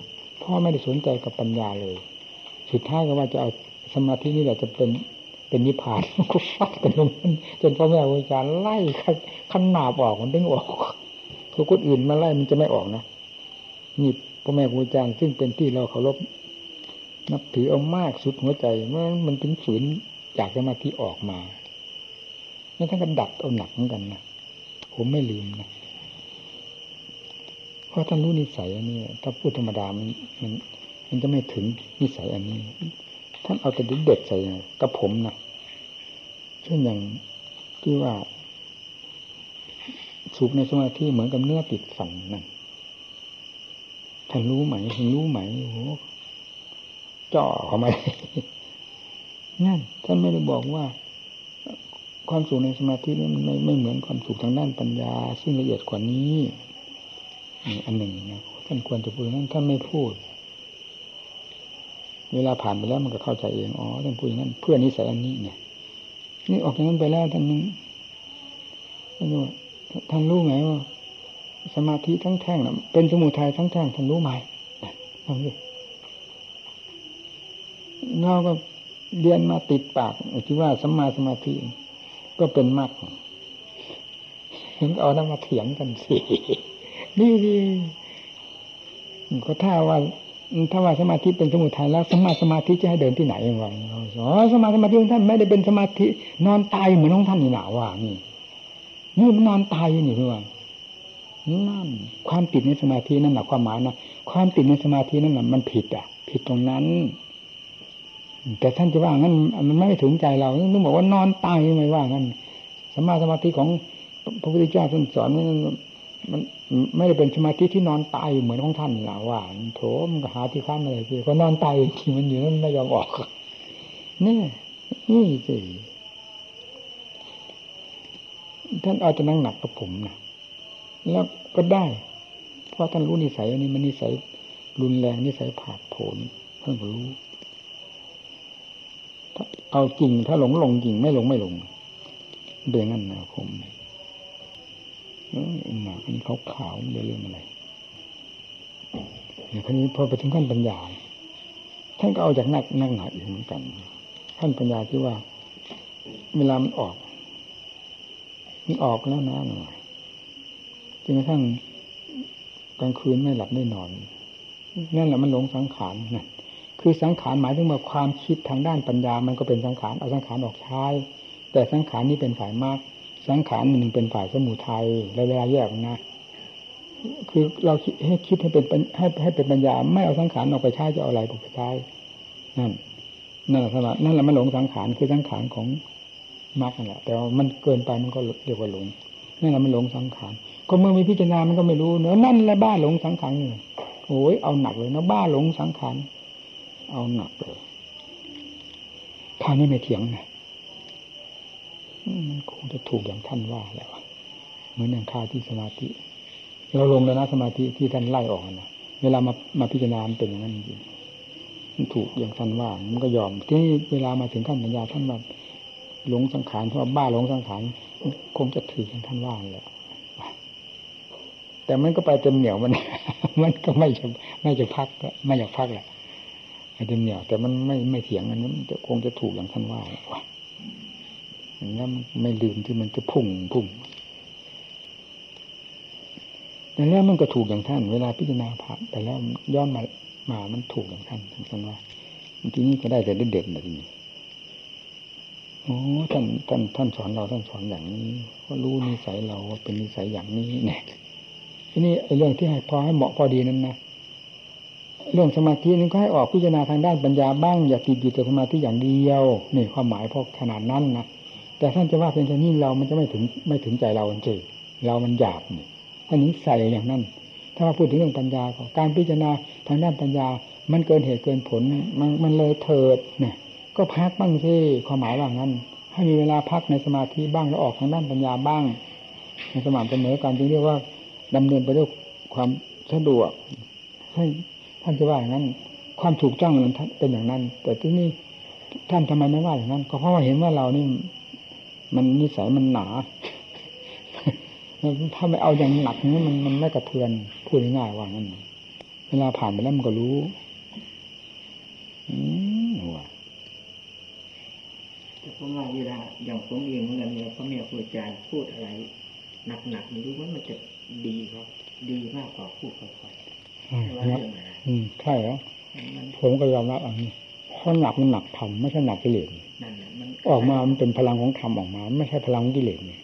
พ่อไม่ได้สนใจกับปัญญาเลย สุดท้ายก็ว่าจะเอาสมาธินี่แหละจะเป็น เป็นนิพพานก็ฟัดกันลงจนพ่อแม่ครูอาจารย์ไล่ขันหนาบออกมันถึงออกคือคนอื่นมาไล่มันจะไม่ออกนะนี่พ่อแม่ครูอาจารย์ซึ่งเป็นที่เราเคารพนับถือเอามากสุดหัวใจเมื่อมันถึงฝืนจากสมาธิออกมานี่ท่านก็ดับเอาหนักเหมือนกันนะผมไม่ลืมนะเพราะท่านรู้นิสัยอันนี้ ถ้าพูดธรรมดามันมันมันจะไม่ถึงนิสัยอันนี้ ท่านเอาแต่เด็ดใส่กับผมนะเช่นอย่างที่ว่าสุขในสมาธิเหมือนกับเนื้อติดฝันนั่นท่านรู้ไหมท่านรู้ไหมโอ้โหจ่อเข้ามานั่นท่านไม่ได้บอกว่า ความสุขในสมาธินี่มันไม่ไม่เหมือนความสุขทางด้านปัญญา ซึ่งละเอียดกว่านี้อันหนึ่งนะท่านควรจะพูดนั้นท่านไม่พูด เวลาผ่านไปแล้วมันก็เข้าใจเองอ๋อท่านพูดอย่างนั้นเพื่อนิสัยอันนี้เนี่ย นี่ออกจากนั้นไปแล้วท่านนึงท่านว่าท่านรู้ไหมว่า สมาธิทั้งแท่งนะเป็นสมุทัยทั้งแท่งท่านรู้ไหมฟังดิเราก็เรียนมาติดปากที่ว่าสัมมาสมาธิก็เป็นมรรคเห็นเอาน้ำมาเถียงกันสินี่ดีก็ถ้าว่า ถ้าว่าสมาธิเป็นสมุทัยแล้วสมาสมาธิจะให้เดินที่ไหนวะอ๋อสมาสมาธิของท่านไม่ได้เป็นสมาธิ นอนตายเหมือนของท่านนี่หนาว่านี่นี่มันนอนตายนี่เพื่อนนั่นความติดในสมาธินั่นแหละความหมายนะความติดในสมาธินั่นแหละมันผิดอะ ผิดตรงนั้น แต่ท่านจะว่างั้น มันไม่ถึงใจเราต้องบอกว่านอนตายไม่ว่างั้นสมาสมาธิของพระพุทธเจ้าท่านสอน มันไม่ได้เป็นสมาธิที่นอนตายเหมือนของท่านหรอว่าโถมันก็หาที่ค้านอะไรพี่ก็นอนตายจริงมันอยู่นั่นไม่ยอมออกนี่นี่สิท่านเอาจะนั่งหนักกับผมนะแล้วก็ได้ เพราะท่านรู้นิสัยอันนี้มันนิสัยรุนแรงนิสัยผาดโผนท่านรู้ เอาจริงถ้าหลงหลงจริงไม่หลงไม่หลงเดือนนั้นนะผมเออหนักมันขาวขาวเรื่องอะไรเนี่ยครนี้พอไปถึงขั้นปัญญา ท่านก็เอาจากนักนักหนาอีกเหมือนกันขั้นปัญญาที่ว่า เวลามันออก มันออกแล้วนะหน่อยจนกระทั่งกลางคืนไม่หลับไม่นอนนั่นแหละมันหลงสังขารนั่นคือสังขารหมายถึงว่าความคิดทางด้านปัญญา มันก็เป็นสังขารเอาสังขารออกใช้แต่สังขารนี้เป็นฝ่ายมาก สังขารหนึ่งเป็นฝ่ายสมุทัยเวลาแยกนะคือเราคิดให้คิดให้เป็นให้ให้เป็นปัญญา ไม่เอาสังขารออกไปใช้จะเอาอะไรออกไปใช้นั่นนั่นแหละสละนั่นแหละมันหลงสังขารคือสังขารของมรรคนั่นแหละแต่ว่ามันเกินไปมันก็เรียกว่าหลงนั่นแหละมันหลงสังขารก็เมื่อมีพิจารณามันก็ไม่รู้เนอะนั่นแหละบ้าหลงสังขารเลยโอ้ยเอาหนักเลยนะบ้าหลงสังขารเอาหนักเลยท่านี้ไม่เถียงนะ คงจะถูกอย่างท่านว่าแล้วเหมือนอย่างข้าที่สมาธิ เราลงแล้วนะสมาธิที่ท่านไล่ออกนะเวลามามาพิจารณาเป็นอย่างนั้นจริงมันถูกอย่างท่านว่า มันก็ยอมที่เวลามาถึงขั้นปัญญาท่านแบบหลงสังขารเพราะบ้าหลงสังขารคงจะถืออย่างท่านว่าแหละแต่มันก็ไปเต็มเหนียวมัน มันก็ไม่จะไม่จะพักไม่อยากพักแหละไอ้เต็มเหนียวแต่มันไม่ไม่เถียงอันนั้นจะคงจะถูกอย่างท่านว่าว่า อย่างนี้ไม่ลืมที่มันจะพุ่งพุ่งแต่แล้วมันก็ถูกอย่างท่าน เวลาพิจารณาผ่านไปแล้วย้อนมามามันถูกอย่างท่านท่านว่าทีนี้ก็ได้แต่เด็ดๆแบบนี้โอ้ท่านท่านท่านสอนเราท่านสอนอย่างนี้ ก็รู้นิสัยเราว่าเป็นนิสัยอย่างนี้เนี่ยทีนี้เรื่องที่ให้พอให้เหมาะพอดีนั้นนะเรื่องสมาธินี่ก็ให้ออกพิจารณาทางด้านปัญญาบ้างอย่าติดอยู่แต่สมาธิอย่างเดียวนี่ความหมายพอขนาดนั้นนะ แต่ท่านจะว่าเป็นแค่นี้เรามันจะไม่ถึงไม่ถึงใจเราจริงเรามันหยาบนี่อันนี้ใส่อย่างนั้น ถ้ามาพูดถึงเรื่องปัญญาก็การพิจารณาทางด้านปัญญา มันเกินเหตุเกินผล มันมันเลยเถิดเนี่ยก็พักบ้างสิความหมายว่างั้น ให้มีเวลาพักในสมาธิบ้างแล้วออกทางด้านปัญญาบ้าง ในสม่ำเสมอกันจึงเรียกว่าดำเนินไปด้วยความสะดวกให้ท่านจะว่าอย่างนั้น ความถูกจ้องนั้นเป็นอย่างนั้น แต่ที่นี่ท่านทำไมไม่ว่าอย่างนั้น ก็เพราะว่าเห็นว่าเรานี่ มันนิสัยมันหนาถ้าไม่เอาอย่างหนักนี้มันมันไม่กระเทือนพูดง่ายๆว่างั้นเวลาผ่านไปแล้วมันก็รู้อืมว่าแต่ผมว่าเวลาอย่างผมเองเหมือนกันเนี่ยพ่อแม่ครูอาจารย์พูดอะไรหนักๆไม่รู้ว่ามันจะดีครับ ดีมากกว่าพูดค่อยๆว่าเรื่องอะไรอืมใช่แล้วมันผมก็ยอมรับอันนี้เพ ราะหนักมันหนักธรรมไม่ใช่หนักกิเลสนั่นแหละมันออกมามันเป็นพลังของธรรมออกมา ไม่ใช่พลังของกิเลสนี่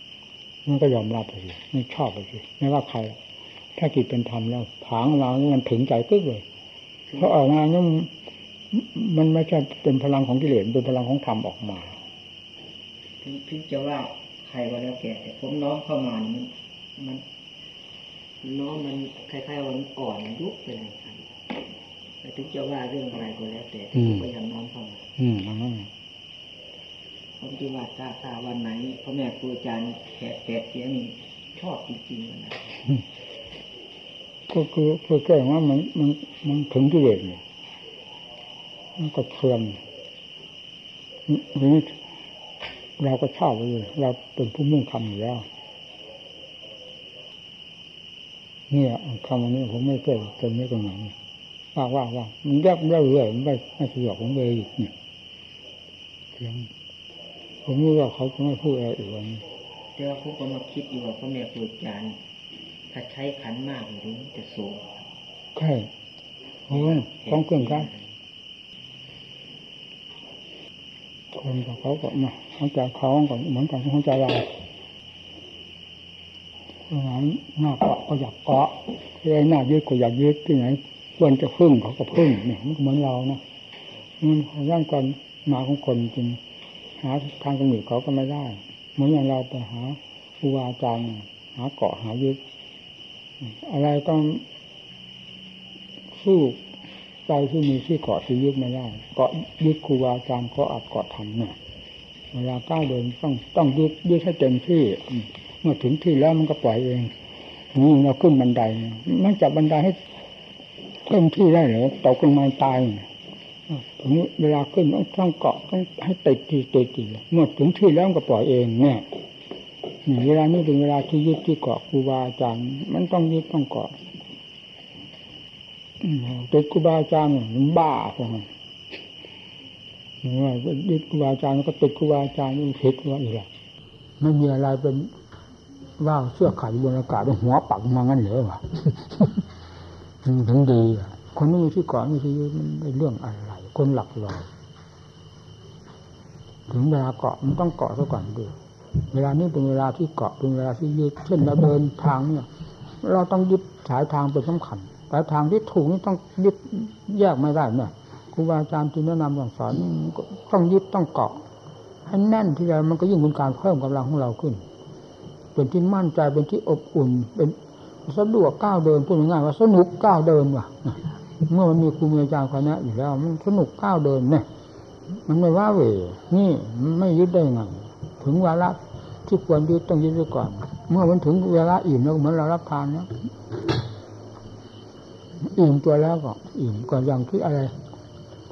มันก็ยอมรับไปสิไม่ชอบไปสิไม่ว่าใคร ถ้าจิตเป็นธรรมแล้วผางเรานี่มันถึงใจกึกเลยเพราะออกมาเนี่ยมันไม่ใช่เป็นพลังของกิเลสเป็นพลังของธรรมออกมาถึงถึงจะว่าใครก็แล้วแก่แต่ผมน้อมเข้ามานี่มันมันน้อมมันคล้ายๆว่ามันอ่อนยุบไปเลยครับแต่ ถึงจะว่าเรื่องอะไรก็แล้วแต่อืมผมก็ยังน้อมเข้ามาอืมเอานั่นน่ะผมคิดว่าถ้าถ้าวันไหนพ่อแม่ครูอาจารย์แขกแขกเสียนี่ชอบจริงๆวันนั้นก็คือคือแก้ว่ามันมันมันถึงที่เด็ดเนี่ยมันก็เทือมนี้เราก็เช่าไปเลยเราเป็นผู้มุ่งคำอยู่แล้วเนี่ยคำอันนี้ผมไม่เกิดตรงนี้ตรงไหน ว่าว่าว่ามันแยกไม่เรื่อยมันไม่ไม่สยบผมเลยอีกเนี่ยเสียงผมรู้ว่าเขาจะไม่พูดอะไรอีกวันนี้แต่ว่าผมก็มาคิดอยู่ว่าพ่อแม่ครูอาจารย์ถ้าใช้ขันมากหรือมันจะสูงใช่โอ้ยต้องเครื่องกันคนกับเขาก็มาเขาจะเขาก็เหมือนกันเขาจะเราเพราะงั้นหน้าเกาะก็อยากเกาะไอ้หน้ายึดก็อยากยึดที่ไหน ควรจะพึ่งเขาก็พึ่งเนี่ยมันเหมือนเรานะมันร่างก่อนมาของคนจริง หาทางกำเนิดเขาก็ไม่ได้เหมือนอย่างเราไปหาครูบาอาจารย์หาเกาะหายึดอะไรต้องสู้ใจที่มีที่เกาะที่ยึดไม่ได้เกาะยึดครูบาอาจารย์ก็อัดเกาะทำเนี่ยเวลาก้าวเดินต้องต้องยึดยึดให้เต็มที่เมื่อถึงที่แล้วมันก็ปล่อยเองนี่เราขึ้นบันไดมันจับบันไดให้ เต็มที่ได้เหรอตกลงมาตายเนี่ยถึงเวลาขึ้นต้องต้องเกาะต้องให้ติดที่ติดที่เมื่อถึงที่แล้วก็ปล่อยเองเนี่ยเวลานี้เป็นเวลาที่ยึดที่เกาะครูบาอาจารย์มันต้องยึดต้องเกาะติดครูบาอาจารย์เนี่ยมันบ้าพวกนั้นว่ายึดครูบาอาจารย์ก็ติดครูบาอาจารย์นี่ผิดว่าอีกละไม่มีอะไรเป็นว่าวเสื้อขาดบนอากาศหัวปักมางั้นเหรอวะ ถึงดีคนไม่มีที่เกาะไม่มีที่ยึดมันเรื่องอะไร คนหลักลอยถึงเวลาเกาะมันต้องเกาะซะก่อนดูเวลานี้เป็นเวลาที่เกาะเป็นเวลาที่ยึดเช่นเราเดินทางเนี่ย เราต้องยึดสายทางเป็นสำคัญสายทางที่ถูกนี่ต้องยึดแยกไม่ได้เนี่ยครูบาอาจารย์ที่แนะนำสั่งสอนต้องยึดต้องเกาะให้แน่นที่ใดมันก็ยิ่งเป็นการเพิ่มกำลังของเราขึ้น เป็นที่มั่นใจเป็นที่อบอุ่น เป็น สะดวกก้าวเดินพูดง่ายๆว่าสนุกก้าวเดินว่ะเมื่อมันมีครูมีอาจารย์คณะอยู่แล้ว มันสนุกก้าวเดินเนี่ยมันไม่ว่าเหวนี่มันไม่ยึดได้ไงถึงเวลาที่ควรยึดต้องยึดไว้ก่อน เมื่อมันถึงเวลาอิ่มแล้วเหมือนเรารับทานแล้วอิ่มตัวแล้วก็อิ่มก่อนอย่างที่อะไร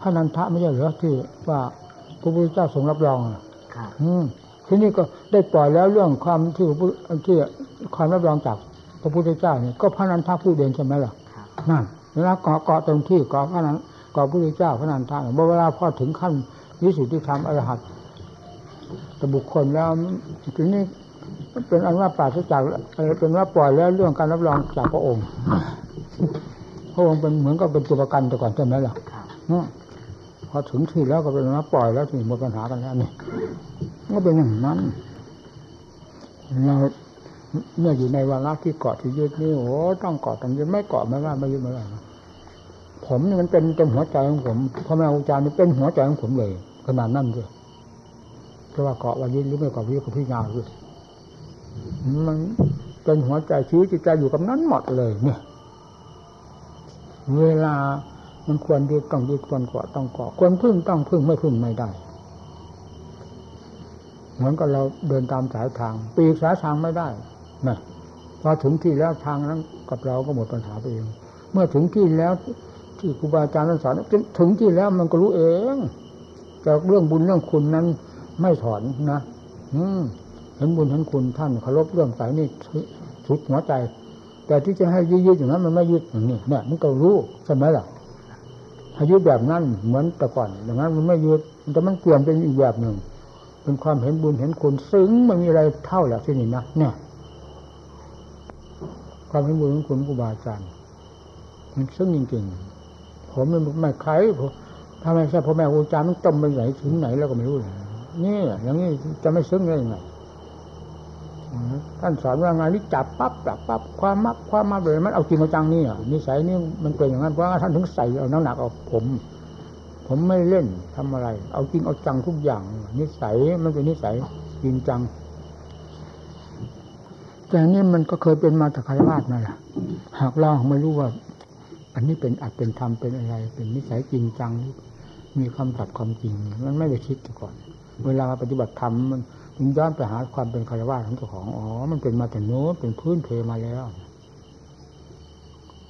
พระนันทะไม่ใช่เหรอที่ว่าพระพุทธเจ้าทรงรับรองอะครับอืมทีนี้ก็ได้ปล่อยแล้วเรื่องความที่พระพุทธที่ความรับรองจาก พระพุทธเจ้าเนี่ยก็พระนันทะพูดเองใช่ไหมล่ะครับนั่นเวลาเกาะเกาะตรงที่เกาะพระนันเกาะพระพุทธเจ้าพระนันทะเมื่อเวลาพอถึงขั้นวิสุทธิธรรมอรหัตแต่บุคคลแล้วทีนี้เป็นอันว่าปราศจากอะไรเป็นว่าปล่อยแล้วเรื่องการรับรองจากพระองค์ พระองค์เป็นเหมือนกับเป็นตัวประกันแต่ก่อนใช่ไหมล่ะครับอืมพอถึงที่แล้วก็เป็นว่าปล่อยแล้วถึงหมดปัญหากันแล้วนี่ก็เป็นอย่างนั้นเรา เมื่ออยู่ในวาระที่เกาะที่ยึดนี่โอ้ต้องเกาะต้องยึดไม่เกาะไม่ว่าไม่ยึดไม่ว่าผมนี่มันเป็นเต็มหัวใจของผมพ่อแม่อาจารย์นี่เป็นหัวใจของผมเลยขนาดนั้นเลยจะว่าเกาะว่ายึดหรือไม่เกาะยึดก็พิจารณาด้วยมันเป็นหัวใจชีวิตจิตใจอยู่กับนั้นหมดเลย เนี่ย เวลามันควรยึดต้องยึดควรเกาะต้องเกาะควรพึ่งต้องพึ่งไม่พึ่งไม่ได้เหมือนกับเราเดินตามสายทาง ปีกสายทางไม่ได้ นะพอถึงที่แล้วทางนั้นกับเราก็หมดปัญหาไปเอง เมื่อถึงที่แล้วที่ครูบาอาจารย์ท่านสอนถึงที่แล้วมันก็รู้เอง แต่เรื่องบุญเรื่องคุณนั้น ไม่ถอนนะอืมเห็นบุญเห็นคุณท่านเคารพเรื่องสายนี่สุดหัวใจ แต่ที่จะให้ยืดๆอย่างนั้นมันไม่ยืดอย่างนี้เนี่ยมันก็รู้ใช่ไหมล่ะให้ยืดแบบนั้นเหมือนแต่ก่อนอย่างนั้นมันไม่ยืดแต่มันเปลี่ยนเป็นอีกแบบหนึ่งเป็นความเห็นบุญเห็นคุณซึ้งมันมีอะไรเท่าแหละที่นี่นะเนี่ย ความเห็นบุญเห็นคุณครูบาอาจารย์มันซึ้งจริงๆผมไม่ไม่ใครผมถ้าไมใช่พ่อแม่ครูอาจารย์มันจมไปไหนถึงไหนแล้วก็ไม่รู้เนี่อย่างนี้จะไม่ซึ้งได้ยังไงท่านสอนว่าไงนี่จับปั๊บจับปั๊บความมักความมักเลยมันเอาจริงเอาจังนี่อะนิสัยนี่มันเป็นอย่างนั้นเพราะว่าท่านถึงใส่เอาน้ำหนักเอาผม ผมไม่เล่นทำอะไร เอาจริงเอาจังทุกอย่าง นิสัยมันเป็นนิสัยจริงจัง แต่นี่มันก็เคยเป็นมาแต่คารวาสมาล่ะ หากเราไม่รู้ว่า อันนี้เป็นอัดเป็นธรรมเป็นอะไร เป็นนิสัยจริงจัง มีคำตัดความจริง มันไม่ได้คิดก่อน เวลามาปฏิบัติธรรมมันมันย้อนไปหาความเป็นคารวะของเจ้าของอ๋อมันเป็นมาแต่โน้นเป็นพื้นเพมาแล้ว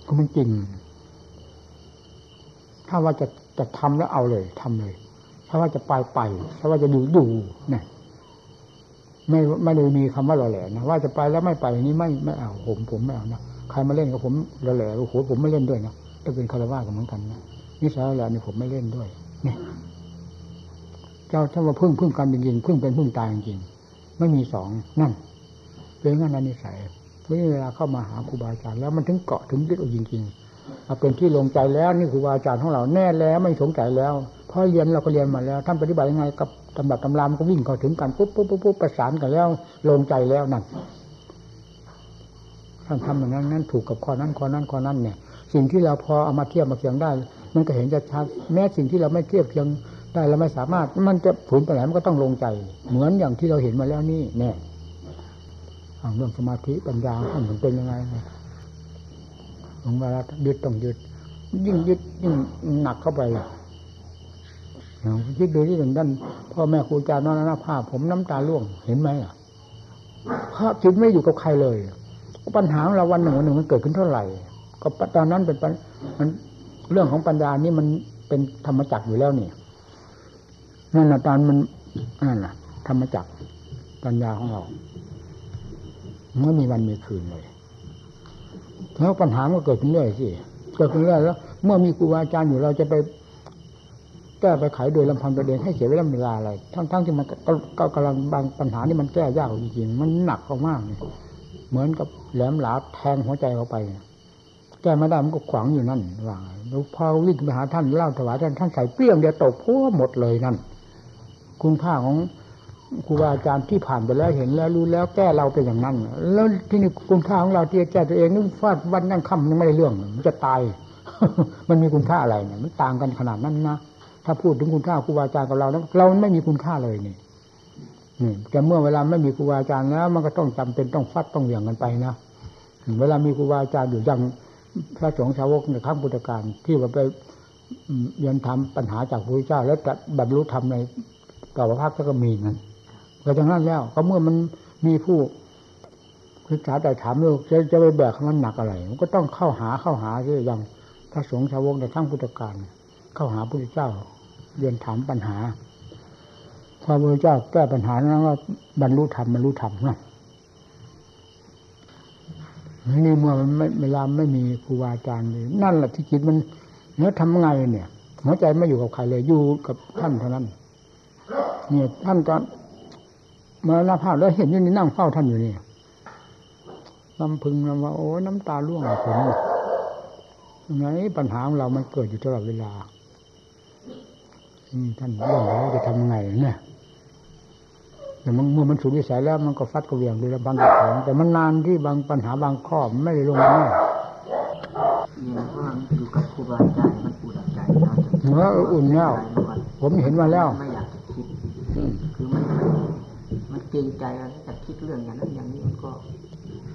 ก็มันจริง ถ้าว่าจะจะทำแล้วเอาเลยทำเลย ถ้าว่าจะไปไป ถ้าว่าจะดูดูเนี่ย ไม่ไม่ได้มีคำว่าหล่อแหลนะว่าจะไปแล้วไม่ไปนี่ไม่ไม่เอาผมผมไม่เอานะใครมาเล่นกับผมหล่อแหลโอ้โหผมไม่เล่นด้วยนะถ้าเป็นคารวะกันเหมือนกันนะนิสัยหล่อแหลนี่ผมไม่เล่นด้วย เนี่ย เจ้าถ้าว่าพึ่งพึ่งกันจริงๆพึ่งเป็นพึ่งตายจริงๆไม่มีสองนั่นเป็นงั้นนิสัยเพราะเวลาเข้ามาหาครูบาอาจารย์แล้วมันถึงเกาะถึงยึดเอาจริงๆเอาเป็นที่ลงใจแล้วนี่ครูบาอาจารย์ของเราแน่แล้วไม่สงสัยแล้วเพราะเรียนเราก็เรียนมาแล้วท่านปฏิบัติยังไงกับ ตำบับตำรามก็วิ่งเข้าถึงกันปุ๊บปุ๊บปุ๊บปุ๊บประสานกันแล้ว ลงใจแล้วนั่นท่านทำอย่างนั้นนั่นถูกกับข้อนั้นข้อนั้นข้อนั้นเนี่ย สิ่งที่เราพอเอามาเทียบมาเคียงได้ มันก็เห็นจะชัดแม้สิ่งที่เราไม่เทียบเคียงได้เราไม่สามารถ มันจะผลไปไหนมันก็ต้องลงใจ เหมือนอย่างที่เราเห็นมาแล้วนี่แน่เรื่องสมาธิปัญญาท่านเป็นยังไงหลวงเวลายึดต้องยึดยิ่งยึดยิ่งหนักเข้าไปเลย คิดดูที่หนึ่งด้านพ่อแม่ครูอาจารย์นอนหน้าภาพผมน้ำตาล่วงเห็นไหมอะพระจิตไม่อยู่กับใครเลยปัญหาของเราวันหนึ่งวันหนึ่งมันเกิดขึ้นเท่าไหร่ ก็ตอนนั้นเป็นมันเรื่องของปัญญานี่มันเป็นธรรมจักรอยู่แล้วนี่นั่นแหละตอนมันนั่นแหละธรรมจักรปัญญาของเราไม่มีวันมีคืนเลยแล้วปัญหาก็เกิดขึ้นเรื่อยสิเกิดขึ้นเรื่อยแล้ว เมื่อมีครูอาจารย์อยู่เราจะไป แก้ไปไขโดยลำพังตัวเองให้เสียเวลาเวลาอะไรทั้งๆที่มันก็กำลังบางปัญหานี่มันแก้ยากจริงๆมันหนักมากเลยเหมือนกับแหลมหลาแทงหัวใจเข้าไปแก้ไม่ได้มันก็ขวางอยู่นั่นว่าแล้วพอวิ่งไปหาท่านเล่าถวายท่านท่านใส่เปรี้ยงเดียวตกพัวหมดเลยนั่น คุณค่าของครูบาอาจารย์ที่ผ่านไปแล้วเห็นแล้วรู้แล้วแก้เราเป็นอย่างนั้น แล้วที่นี่คุณค่าของเราที่แก้ตัวเองนึกฟาดวันนั่งค่ำยังไม่ได้เรื่องมันจะตาย มันมีคุณค่าอะไรเนี่ยมันต่างกันขนาดนั้นนะ ถ้าพูดถึงคุณค่าครูบาอาจารย์กับเราแล้วเราไม่มีคุณค่าเลยนี่นี่แต่เมื่อเวลาไม่มีครูบาอาจารย์แล้วมันก็ต้องจำเป็นต้องฟัดต้องเหวี่ยงกันไปนะเวลามีครูบาอาจารย์อยู่อย่างพระสงฆ์ชาวกในครั้งพุทธกาลที่ว่าไปเรียนทำปัญหาจากพระพุทธเจ้า แล้วบรรลุธรรมในต่อพระพักก็มีนั่นก็จากนั้นแล้วก็เมื่อมันมีผู้ศึกษาแต่ถามลูกจะจะไปแบกมันหนักอะไร มันก็ต้องเข้าหาเข้าหาที่อย่างพระสงฆ์ชาวกในครั้งพุทธกาลเข้าหาพระพุทธเจ้า เรียนถามปัญหาพอพระเจ้าแก้ปัญหานั้นก็บรรลุธรรมบรรลุธรรมนะนี่เมื่อมันไม่เวลาไม่มีครูบาอาจารย์เลยนั่นแหละที่จิตมันเนื้อทำไงเนี่ยหัวใจไม่อยู่กับใครเลยอยู่กับท่านเท่านั้น เนี่ยท่านก็มาหน้าภาพแล้วเห็นอยู่นี่นั่งเฝ้าท่านอยู่นี่ลำพึงลำว่าโอ้น้ำตาล่วงผมไงปัญหาของเรามันเกิดอยู่ตลอดเวลา ท่านเรื่องอะไรจะทำไงเนี่ยแต่มันเมื่อมันสูญวิสัยแล้วมันก็ฟัดกระเวียงโดยลำพังกับของแต่มันนานที่บางปัญหาบางข้อไม่ได้ลงมาแน่เนี่ยเพราะมันอยู่กับครูบาอาจารย์มันอุ่นใจเราเมื่ออุ่นแล้วผมเห็นมาแล้วไม่อยากจะคิดคือมันมันเกรงใจแล้วจะคิดเรื่องอย่างนั้นอย่างนี้มันก็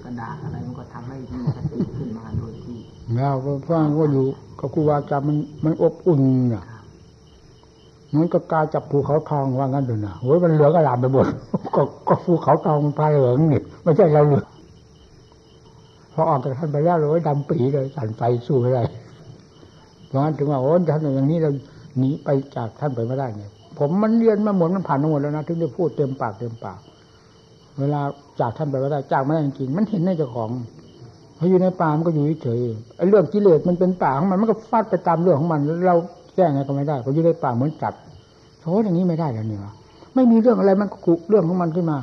กระดาษอะไรมันก็ทำให้มีสติขึ้นมาโดยที่แล้วก็ฟังว่าอยู่กับครูบาอาจารย์มันมันอบอุ่นอะ มันก็กาจับภูเขาทองว่างั้นดูนะโอ้ยมันเหลืองอลามไปหมดก็ก็ภูเขาทองพายเหลืองนี่ไม่ใช่เราเหลืองพอออกจากท่านไปแล้วเลยดำปีเลยสั่นไฟสู้ไม่ได้เพราะงั้นถึงว่าโอ้ท่านอย่างนี้เราหนีไปจากท่านไปไม่ได้เนี่ย ผมมันเรียนมาหมดมันผ่านมาหมดแล้วนะถึงได้พูดเต็มปากเต็มปาก เวลาจากท่านไปไม่ได้จากไม่ได้จริงมันเห็นในเจ้าของพออยู่ในป่ามันก็อยู่เฉยไอ้เรื่องกิเลสมันเป็นป่าของมันมันก็ฟาดไปตามเรื่องของมัน เรา แก้ไงก็ไม่ได้เพราะอยู่ในป่าเหมือนจับโธ่อย่างนี้ไม่ได้แล้วเนี่ยไม่มีเรื่องอะไรมันกุเรื่องของมันขึ้นมา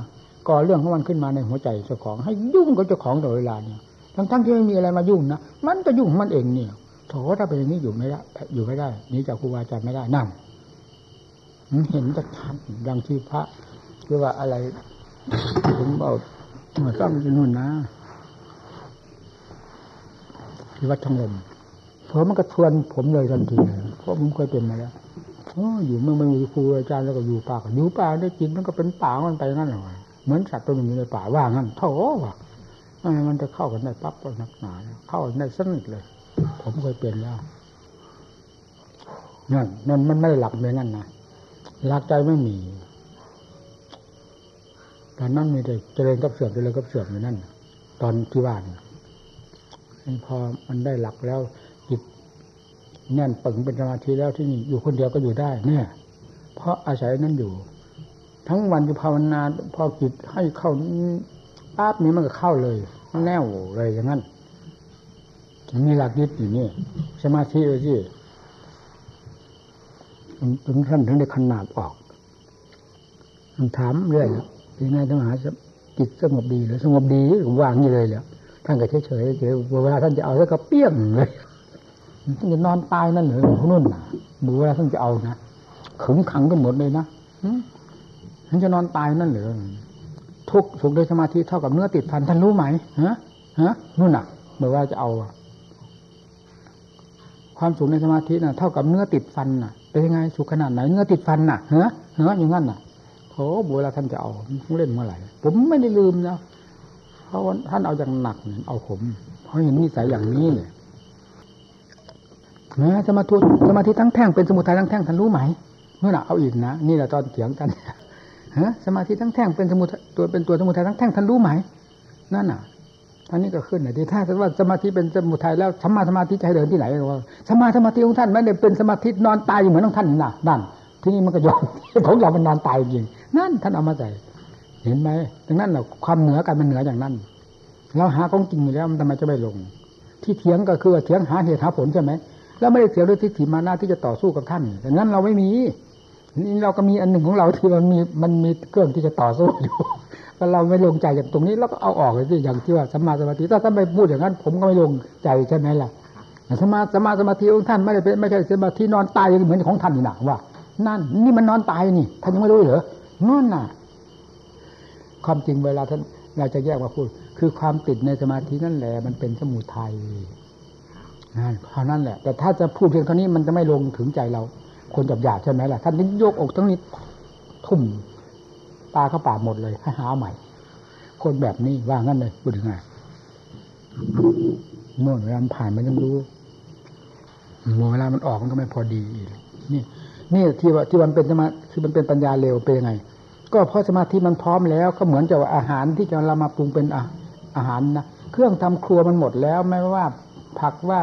ก่อเรื่องของมันขึ้นมาในหัวใจเจ้าของ ให้ยุ่งกับเจ้าของตลอดเวลาเนี่ยทั้งทั้งที่ไม่มีอะไรมายุ่งนะมันก็ยุ่งของมันเองเนี่ยโถถ้าเป็นอย่างนี้อยู่ไม่ได้อยู่ไม่ได้นี้จากครูบาอาจารย์ไม่ได้นั่นเห็นจะชัดดังที่พระเรียกว่าอะไรผมเอาต้องที่นู่นนะที่วัดทองลมเพราะมันก็ชวนผมเลยทันทีเพราะผมเคยเป็นมาแล้วอยู่เมื่อไม่มีครูอาจารย์แล้วก็อยู่ป่าอยู่ป่าได้กินมันก็เป็นป่ามันไปงั้นหรอเหมือนสัตว์ตัวหนึ่งอยู่ในป่าว่างั้นโถว่ะมันจะเข้ากันได้ปั๊บก็นักหนาเข้าได้สนิทเลย ผมเคยเป็นแล้วนั่นนั่นมันไม่หลักเมือนกันนะหลักใจไม่มีอนนั้นมีแต่เจริญกับเสื่อมเจริญกับเสื่อมอยู่นั่นตอนที่ว่านพอมันได้หลักแล้ว แน่นปึงเป็นสมาธิแล้วที่นี่อยู่คนเดียวก็อยู่ได้เนี่ยเพราะอาศัยนั้นอยู่ ทั้งวันจะภาวนาพอจิตให้เข้าปั๊บนี้มันก็เข้าเลย แน่วเลยอย่างนั้นมีหลักยึดอยู่นี่สมาธิเลยสิถึงท่านถึงได้ขนาดออกมันถามเรื่อยยังไงต้องหาจิตสงบดีหรือสงบดีวางนี่เลยแล้วท่านก็เฉยเฉยเฉยเวลาท่านจะเอาแล้วก็เปี้ยงเลย ท่านจะนอนตายนั่นหรอพวนู่นนะดูเวลาท่านจะเอานะขึงขังกันหมดเลยนะท่านจะนอนตายนั่นหรอทุกสุขในสมาธิเท่ากับเนื้อติดฟันท่านรู้ไหมฮะฮะนู่นน่ะเมื่อว่าจะเอา ความสุขในสมาธิน่ะ เท่ากับเนื้อติดฟันน่ะเป็นยังไงสุขขนาดไหนเนื้อติดฟันน่ะเฮ้อเฮ้ออย่างนั้นน่ะโอ้เวลาท่านจะเอาเล่นเมื่อไหร่ผมไม่ได้ลืมนะเพราะท่านเอาอย่างหนักเอาผมเพราะเห็นนิสัยอย่างนี้เลย นะสมาธิสมาธิทั้งแท่งเป็นสมุทัยทั้งแท่งท่านรู้ไหมเมื่อหนักเอาอีกนะนี่แหละตอนเถียงกันฮะสมาธิทั้งแท่งเป็นสมุทัยตัวเป็นตัวสมุทัยทั้งแท่งท่านรู้ไหมนั่นน่ะท่านนี้ก็ขึ้นเลยที่ถ้าว่าสมาธิเป็นสมุทัยแล้วสมาสมาธิจะให้เดินที่ไหนว่าสมาสมาธิของท่านไม่ได้เป็นสมาธินอนตายอยู่เหมือนของท่านน่ะนั่นที่นี่มันก็ยอมของเรามันนอนตายจริงนั่นท่านเอามาใส่เห็นไหมดังนั้นเราความเหนือกันมันเหนืออย่างนั้นเราหาของจริงอยู่แล้วมันทำไมจะไม่ลง ที่เถียงก็คือเถียงหาเหตุหาผลใช่ไหม แล้วไม่ได้เถียด้วยทิฏฐิมานะที่จะต่อสู้กับท่านดังนั้นเราไม่มีนี่เราก็มีอันหนึ่งของเราที่มันมีมันมีเครื่องที่จะต่อสู้อยู่ถ้าเราไม่ลงใจอย่างตรงนี้เราก็เอาออกเลยสิอย่างที่ว่าสมาสมาธิถ้าท่านไม่พูดอย่างนั้น ผมก็ไม่ลงใจใช่ไหมล่ะสมาสมาสมาธิของท่านไม่ได้เป็นไม่ใช่สมาธินอนตายเหมือนของท่านนี่นะว่า นั่น นี่มันนอนตายนี่ท่านยังไม่รู้เหรอนั่นน่ะ ความจริงเวลาท่านเราจะแยกมาพูด คือความติดในสมาธินั่นแหละมันเป็นสมุทัย เท่านั้นแหละ แต่ถ้าจะพูดเพียงเท่านี้มันจะไม่ลงถึงใจเรา คนจับหยาบใช่ไหมล่ะท่านโยกอกทั้งนี้ทุ่มตาเข้าปากหมดเลยให้หาใหม่ คนแบบนี้ว่างั้นเลยพูดถึงไงเมื่อเวลาผ่านมันยังรู้เวลามันออกมันก็ไม่พอดีอีกนี่นี่ที่ว่าที่มันเป็นสมาที่มันเป็นปัญญาเร็วเป็นยังไง ก็เพราะสมาธิมันพร้อมแล้วก็เหมือนจะอาหารที่จะเรามาปรุงเป็นอาหารนะเครื่องทำครัวมันหมดแล้ว ไม่ว่าผักว่า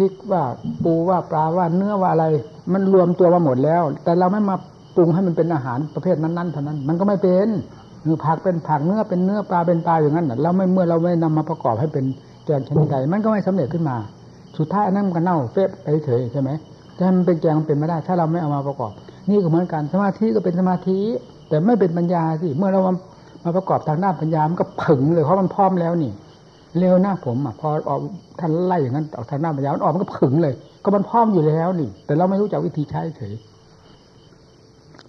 ริกว่าปูว่าปลาว่าเนื้อว่าอะไร มันรวมตัวมาหมดแล้ว แต่เราไม่มาปรุงให้มันเป็นอาหารประเภทนั้นๆเท่านั้น มันก็ไม่เป็นคือผักเป็นผักเนื้อเป็นเนื้อปลาเป็นปลาอย่างนั้นเราไม่เมื่อเราไม่นำมาประกอบให้เป็นแกงชนิดใดมันก็ไม่สำเร็จขึ้นมา สุดท้ายนั่นมันก็เน่าเฟะไปเฉยใช่ไหมแต่มันเป็นแกงเป็นไม่ได้ ถ้าเราไม่เอามาประกอบ นี่ก็เหมือนกันสมาธิก็เป็นสมาธิ แต่ไม่เป็นปัญญาสิเมื่อเรามามาประกอบทางด้านปัญญามันก็ผึ่งเลยเพราะมันพร้อมแล้วนี่ เร็วหน้าผมอะพอออกท่านไล่อย่างนั้นออกทางด้าปัญญามันออกมันก็ผึ่งเลย ก็มันพร้อมอยู่แล้วนี่ แต่เราไม่รู้จักวิธีใช้เฉย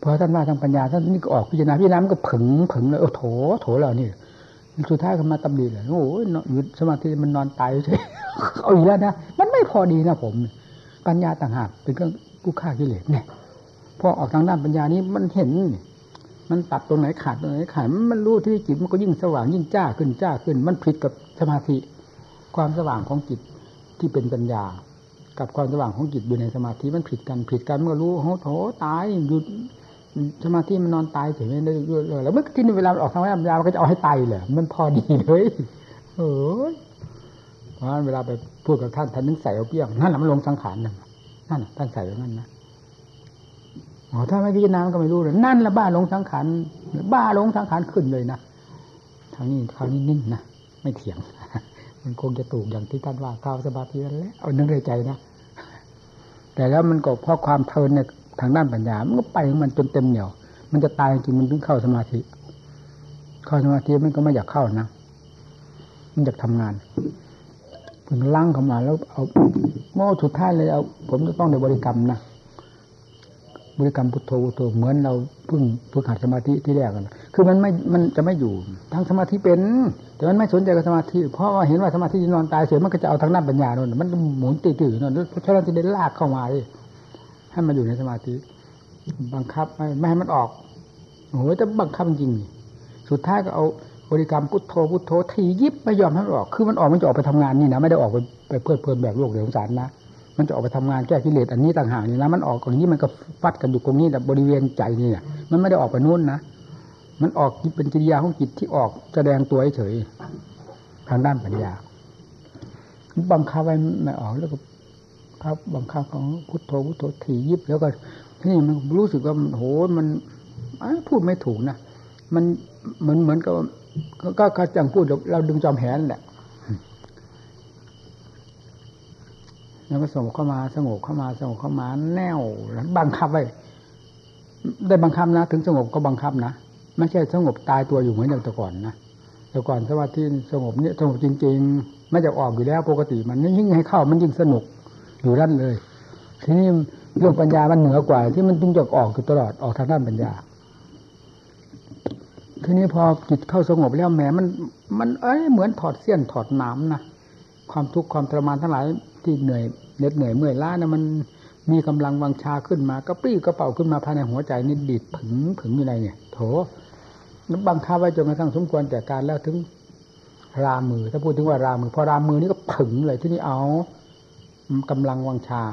พอท่านว่าทางปัญญาท่านนี่ก็ออกพิจารณาพิจารณามันก็ผึ่งผึ่งเลยโอ้โถโถแล้วนี่สุดท้ายก็มาตำดีเลยโอ้ยหยุดสมาธิมันนอนตายเฉยเอาอีกแล้วนะมันไม่พอดีนะผม ปัญญาต่างหากเป็นเครื่องผู้ฆ่ากิเลสเนี่ยพอออกทางด้านปัญญานี้มันเห็น มันตัดตรงไหนขาดตรงไหนขาดมันรู้ที่จิตมันก็ยิ่งสว่างยิ่งจ้าขึ้นจ้าขึ้น มันผิดกับ สมาธิความสว่างของจิตที่เป็นปัญญา กับความสว่างของจิตอยู่ในสมาธิมันผิดกันผิดกันเมื่อรู้โอ้โหตายหยุดสมาธิมันนอนตายเฉยไม่ได้เลยแล้วเมื่อที่นี่เวลาออกทางด้านปัญญามันก็จะเอาให้ตายเลยมันพอดีเลยเออเพราะเวลาไปพูดกับท่านท่านนึกใส่เอาเปี้ยงนั่นแหละมันลงสังขารนั่นนั่นท่านใส่อย่างนั้นนะอ๋อถ้าไม่พิจารณาก็ไม่รู้เลยนั่นละบ้าลงสังขารบ้าลงสังขารขึ้นเลยนะทางนี้คราวนี้นิ่งนะ ไม่เถียง มันคงจะถูกอย่างที่ท่านว่าข้าวสมาธินั่นแหละเอานึกในใจนะแต่แล้วมันก็เพราะความเพลินในทางด้านปัญญา มันก็ไปของมันจนเต็มเหนี่ยว มันจะตายจริงมันถึงเข้าสมาธิ เข้าสมาธิมันก็ไม่อยากเข้านะ มันอยากทำงานผมลั่งเข้ามาแล้วเอาโม่สุดท้ายเลยเอา ผมจะต้องในบริกรรมนะ บริกรรมพุทโธพุทโธเหมือนเราเพิ่งฝึกหัดสมาธิที่แรกกันคือมันไม่มันจะไม่อยู่ทั้งสมาธิเป็น แต่มันไม่สนใจกับสมาธิเพราะว่าเห็นว่าสมาธินอนตายเสียมันก็จะเอาทางด้านปัญญาโน่นมันหมุนตื่นๆนั่นเพราะฉะนั้นจะได้ลากเข้ามาให้มันอยู่ในสมาธิ บังคับไม่ไม่ให้มันออกโอ้โหจะบังคับจริงสุดท้ายก็เอาบริกรรมพุทโธพุทโธทียิบไม่ยอมให้มันออก คือมันออกมันจะออกไปทำงานนี่นะไม่ได้ออกไปไปเพื่อเพลินแบบโลกเดือดสารนะ มันจะออกไปทำงานแก้กิเลสอันนี้ต่างหากนี่นะมันออกตรงนี้มันก็ฟัดกันอยู่ตรงนี้แต่บริเวณใจนี่เนี่ยมันไม่ได้ออกไปนู่นนะมันออกเป็นกิริยาของจิตที่ออกแสดงตัวเฉยทางด้านปัญญาบังคับไว้ไม่ออกแล้วก็ครับบังคับของพุทโธพุทโธถี่ยิบแล้วก็นี่มันรู้สึกว่าโหมันพูดไม่ถูกนะมันเหมือนเหมือนกับก็ก็จังพูดเราดึงจอมแหนแหละ แล้วก็สงบเข้ามาสงบเข้ามาสงบเข้ามา แน่วแล้วบังคับไว้ได้บังคับนะ ถึงสงบก็บังคับนะไม่ใช่สงบตายตัวอยู่เหมือนอย่างแต่ก่อนนะแต่ก่อนสมาธิสงบเนี่ยสงบจริง ๆ ไม่จะออกอยู่แล้วปกติ มันยิ่งให้เข้ามันยิ่งสนุกอยู่ด้านเลย ทีนี้เรื่องปัญญามันเหนือกว่า ที่มันจึงจะออกอยู่ตลอดออกทางด้านปัญญา ทีนี้พอจิตเข้าสงบแล้วแหมมัน มันเอ้ยเหมือนถอดเสี้ยนถอดน้ำนะ ความทุกข์ความทรมานทั้งหลายที่เหนื่อยเหน็ดเหนื่อยเมื่อยล้านะมันมีกำลังวังชาขึ้นมา ก็ปรี้กระเป๋าขึ้นมาภายในหัวใจนี่ดีดผึงผึงอยู่ในเนี่ย โถบังคับไว้จนกระทั่งสมควรแก่การแล้วถึงรามือถ้าพูดถึงว่ารามือพอรามือนี่ก็ผึงเลยที่นี่เอากำลังวังชา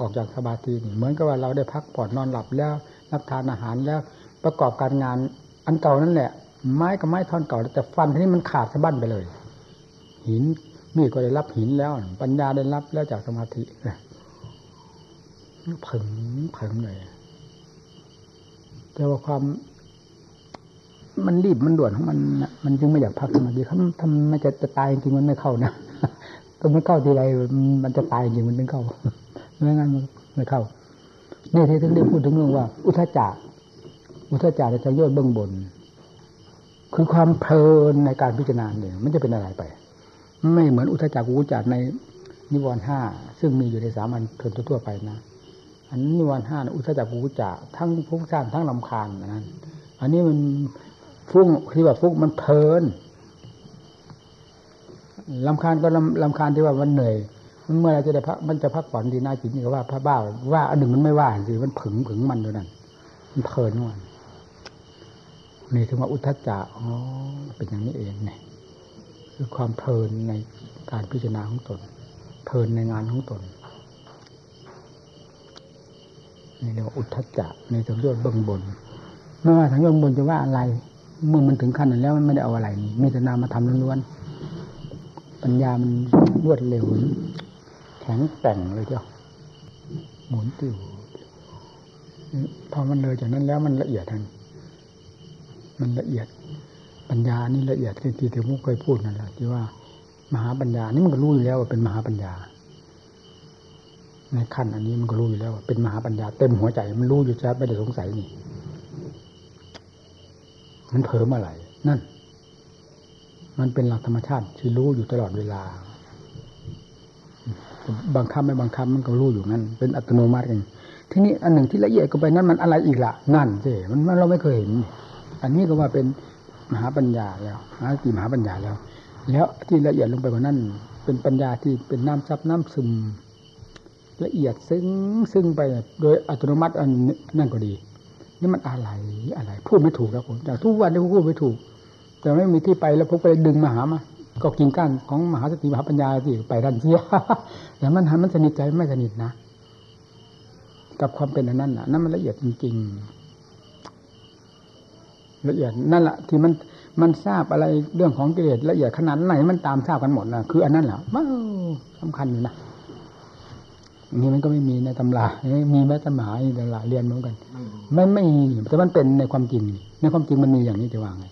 ออกจากสมาธินี่เหมือนกับว่าเราได้พักผ่อนนอนหลับแล้วรับทานอาหารแล้วประกอบการงานอันเก่านั่นแหละ ไม้กับไม้ท่อนเก่า แต่ฟันที่นี่มันขาดสะบั้นไปเลย หิน มีก็ได้รับหินแล้ว ปัญญาได้รับแล้วจากสมาธิผึ่งผึ่งเลย แต่ว่าความ มันรีบมันด่วนของมันมันจึงไม่อยากพักสมาธิเขาทำมันจะจะตายจริงมันไม่เข้านะก็มันเข้าทีไรมันจะตายจริงมันไม่เข้าไม่งั้นมันไม่เข้าเนี่ยที่ถึงได้พูดถึงเรื่องว่า อุทจักอุทจักจะยอดเบื้องบน คือความเพลินในการพิจารณาเนี่ยมันจะเป็นอะไรไป ไม่เหมือนอุทจักอุจักในนิวรณ์ห้าซึ่งมีอยู่ในสามัญชนทั่วไปนะ อันนี้นิวรณ์ห้าอุทจักอุจักทั้งฟุ้งซ่านทั้งลำคาญนั้น อันนี้มันฟุ้งที่ว่าฟุ้งมันเพลินลำคาญก็ลำลำคาญที่ว่ามันเหนื่อยมันเมื่อไรจะได้พักมันจะพักผ่อนดีน่าจิตนี่ก็ว่าพระบ้าว่าอันหนึ่งมันไม่ว่าสิมันผึ่งผึ่งมันด้วยนั่นมันเพลินมันนี่ถึงว่าอุทจจะอ๋อเป็นอย่างนี้เองเนี่ย คือความเพลินในการพิจารณาของตน เพลินในงานของตนนี่เรียกว่าอุทจจะในสังโยชน์เบื้องบนไม่ว่าสังโยชน์บนจะว่าอะไร เมื่อมันถึงขั้นนั้นแล้วมันไม่ได้เอาอะไรนี่มีแต่นามาทำล้วนๆปัญญามันรวดเร็วแข็งแต่งเลยเจ้าหมุนติวพอมันเลยจากนั้นแล้วมันละเอียดทันมันละเอียด ปัญญานี่ละเอียดที่ที่ที่มุกเคยพูดนั่นแหละที่ว่า มหาปัญญานี่มันก็รู้อยู่แล้วว่าเป็นมหาปัญญา ในขั้นอันนี้มันก็รู้อยู่แล้วว่าเป็นมหาปัญญาเต็มหัวใจ มันรู้อยู่ชัดไม่ได้สงสัยนี่ มันเผลอเมื่อไหร่นั่น มันเป็นหลักธรรมชาติที่รู้อยู่ตลอดเวลาบังคับไม่บังคับมันก็รู้อยู่นั่นเป็นอัตโนมัติเองทีนี้อันหนึ่งที่ละเอียดก็ไปนั้นมันอะไรอีกล่ะ นั่นสิมันเราไม่เคยเห็น อันนี้ก็ว่าเป็น มหาปัญญาแล้วมหาตีมหาปัญญาแล้ว แล้วที่ละเอียดลงไปกว่านั้น เป็นปัญญาที่เป็นน้ำซับน้ำซึม ละเอียดซึ้งซึ้งไปโดยอัตโนมัติอันนั่นก็ดี นี่มันอะไรอะไรพูดไม่ถูกแล้วผมจากทุกวันที่พูดไม่ถูก แต่ไม่มีที่ไปแล้วพวกไปดึงมาหามาก็กินก้านของมหาสติมหาปัญญาสิไปดันเสียแต่มันมันสนิทใจไม่สนิทนะ กับความเป็นอันนั้นอะนั่นมันละเอียดจริงๆ ละเอียดนั่นแหละที่มันมันทราบอะไรเรื่องของกิเลสละเอียดขนาดไหนมันตามทราบกันหมดนะคืออันนั้นแหละมันสำคัญอยู่นะนี่มันก็ไม่มีในตำรามีแม้ตำราในตำราเรียนเหมือนกัน ไม่ไม่มีแต่มันเป็นในความจริง ในความจริงมันมีอย่างนี้จะว่าไง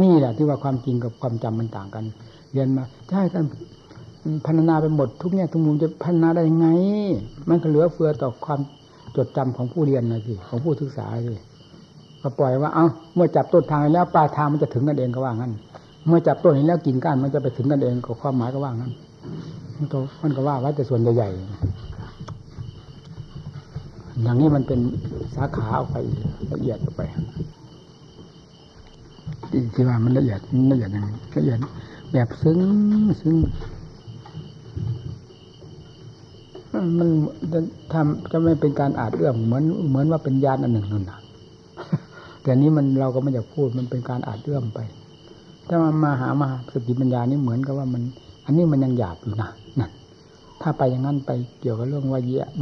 นี่แหละที่ว่าความจริงกับความจำมันต่างกัน เรียนมาใช่ท่านพัฒนาไปหมดทุกเนี่ยทุกมุมจะพัฒนาได้ยังไง มันก็เหลือเฟือต่อความจดจำของผู้เรียนนะสิของผู้ศึกษาสิ ก็ปล่อยว่าเอ้าเมื่อจับต้นทางแล้วปลายทางมันจะถึงกันเองก็ว่างั้น เมื่อจับต้นนี้แล้วกินก้านมันจะไปถึงกันเองก็ความหมายก็ว่างั้นมันก็มันก็ว่าไว้แต่ส่วนใหญ่ๆอย่างนี้มันเป็นสาขาเอาไปละเอียดไปที่ว่ามันละเอียดละเอียดอย่างละเอียดแบบซึ้งซึ้งมันจะทำจะไม่เป็นการอาจเอื้อมเหมือนเหมือนว่าเป็นญาณอันหนึ่งนั่นนะ แต่นี้มันเราก็ไม่อยากพูดมันเป็นการอาจเอื้อมไป ถ้ามามาหามาสติปัญญานี่เหมือนกับว่ามัน อันนี้มันยังหยาบอยู่นะนั่นถ้าไปอย่างนั้นไปเกี่ยวกับเรื่องว่า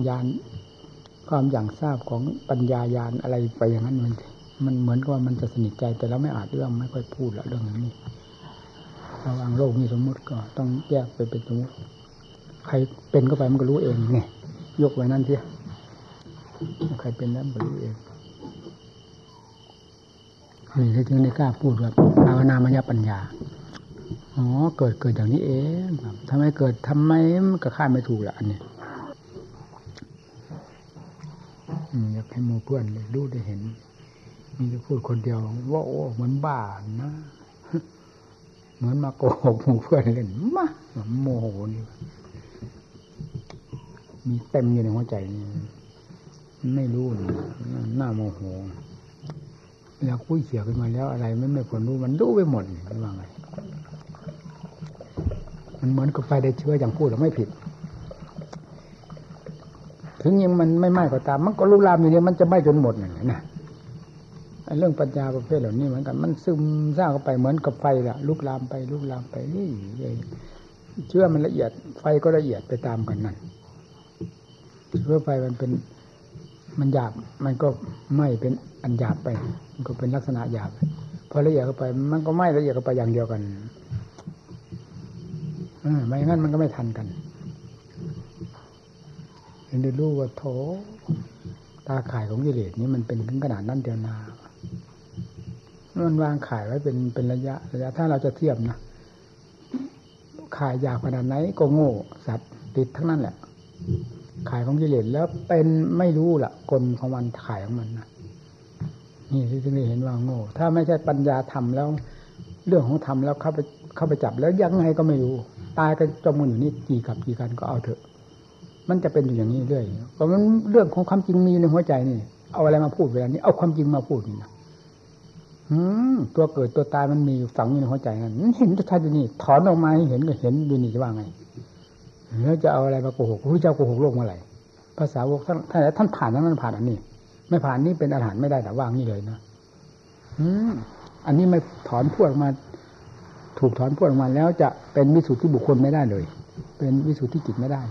ญาณความอย่างทราบของปัญญายานอะไรไปอย่างนั้นมันมันเหมือนกับว่ามันจะสนิทใจแต่เราไม่อาจเรื่องไม่ค่อยพูดละเรื่องนี้ระวังโลกนี้สมมติก็ต้องแยกไปเป็นสมมติใครเป็นก็ไปมันก็รู้เองไงยกไว้นั่นเสียใครเป็นแล้วมันรู้เอง นี่ถึงในกล้าพูดแบบภาวนามยปัญญาอ๋อเกิดเกิดอย่างนี้เองทำไมเกิดทำไมมันก็คาดไม่ถูกละอันนี้อยากให้มูเพื่อนเลยรู้ได้เห็น มีจะพูดคนเดียว ว่าโอ้เหมือนบ้านะเหมือนมาโกหกหมู่เพื่อนเล่นมาโมโหนี่มีเต็มอยู่ในหัวใจนี่ไม่รู้นี่หน้าโมโห เวลาคุยเสียกันมาแล้วอะไรไม่ไม่ผลรู้มันรู้ไปหมดนี่ว่าไงมันเหมือนกับไฟได้เชื้ออย่างพูดแล้วไม่ผิด ถึงยังมันไม่ไหม้ก็ตาม มันก็ลุกลามอยู่เนี่ยมันจะไหม้จนหมดน่นะเรื่องปัญญาประเภทเหล่านี้เหมือนกัน มันซึมซาบเข้าไปเหมือนกับไฟละลุกลามไปลุกลามไปนี่เชื่อมันละเอียด ไฟก็ละเอียดไปตามกันนั่นเชื้อไฟมันเป็น มันหยาบมันก็ไหม้เป็น อันหยาบไป มันก็เป็นลักษณะหยาบพอละเอียดเข้าไป มันก็ไหม้ละเอียดเข้าไปอย่างเดียวกันไม่งั้นมันก็ไม่ทันกันเห็นได้รู้ว่าโถตาข่ายของกิเลสนี้มันเป็นถึงขนาดนั้นเดียวนามันวางข่ายไว้เป็นเป็นระยะระยะ ถ้าเราจะเทียบนะข่ายยาวขนาดไหนก็โง่สัตว์ติดทั้งนั้นแหละข่ายของกิเลสแล้วเป็นไม่รู้ละกลของมันข่ายของมันนะ นี่ที่จะได้เห็นว่าโง่ ถ้าไม่ใช่ปัญญาธรรมแล้ว เรื่องของธรรมแล้วเข้าไปเข้าไปจับแล้วยังไงก็ไม่รู้ ตายกันจมกันอยู่นี่กี่กับกี่กันก็เอาเถอะ มันจะเป็นอยู่อย่างนี้เรื่อยเพราะมันเรื่องของความจริงมีในหัวใจนี่ เอาอะไรมาพูดเวลานี้เอาความจริงมาพูดนี่นะอืมตัวเกิดตัวตายมันมีฝังอยู่ในหัวใจนั่นเห็นชัดอยู่นี่ ถอนออกมาให้เห็นก็เห็นดูนี่จะว่าไงแล้วจะเอาอะไรมาโกหกพระเจ้าโกหกโลกเมื่อไหร่ภาษาวกท่านท่านท่านผ่านนั้นมันผ่านอันนี้ ไม่ผ่านนี่เป็นอาหารไม่ได้แต่ว่างนี่เลยนะอืมอันนี้ไม่ถอนพวกมา ถูกถอนพ้นออกมาแล้วจะเป็นวิสุทธิบุคคลไม่ได้เลย เป็นวิสุทธิจิตไม่ได้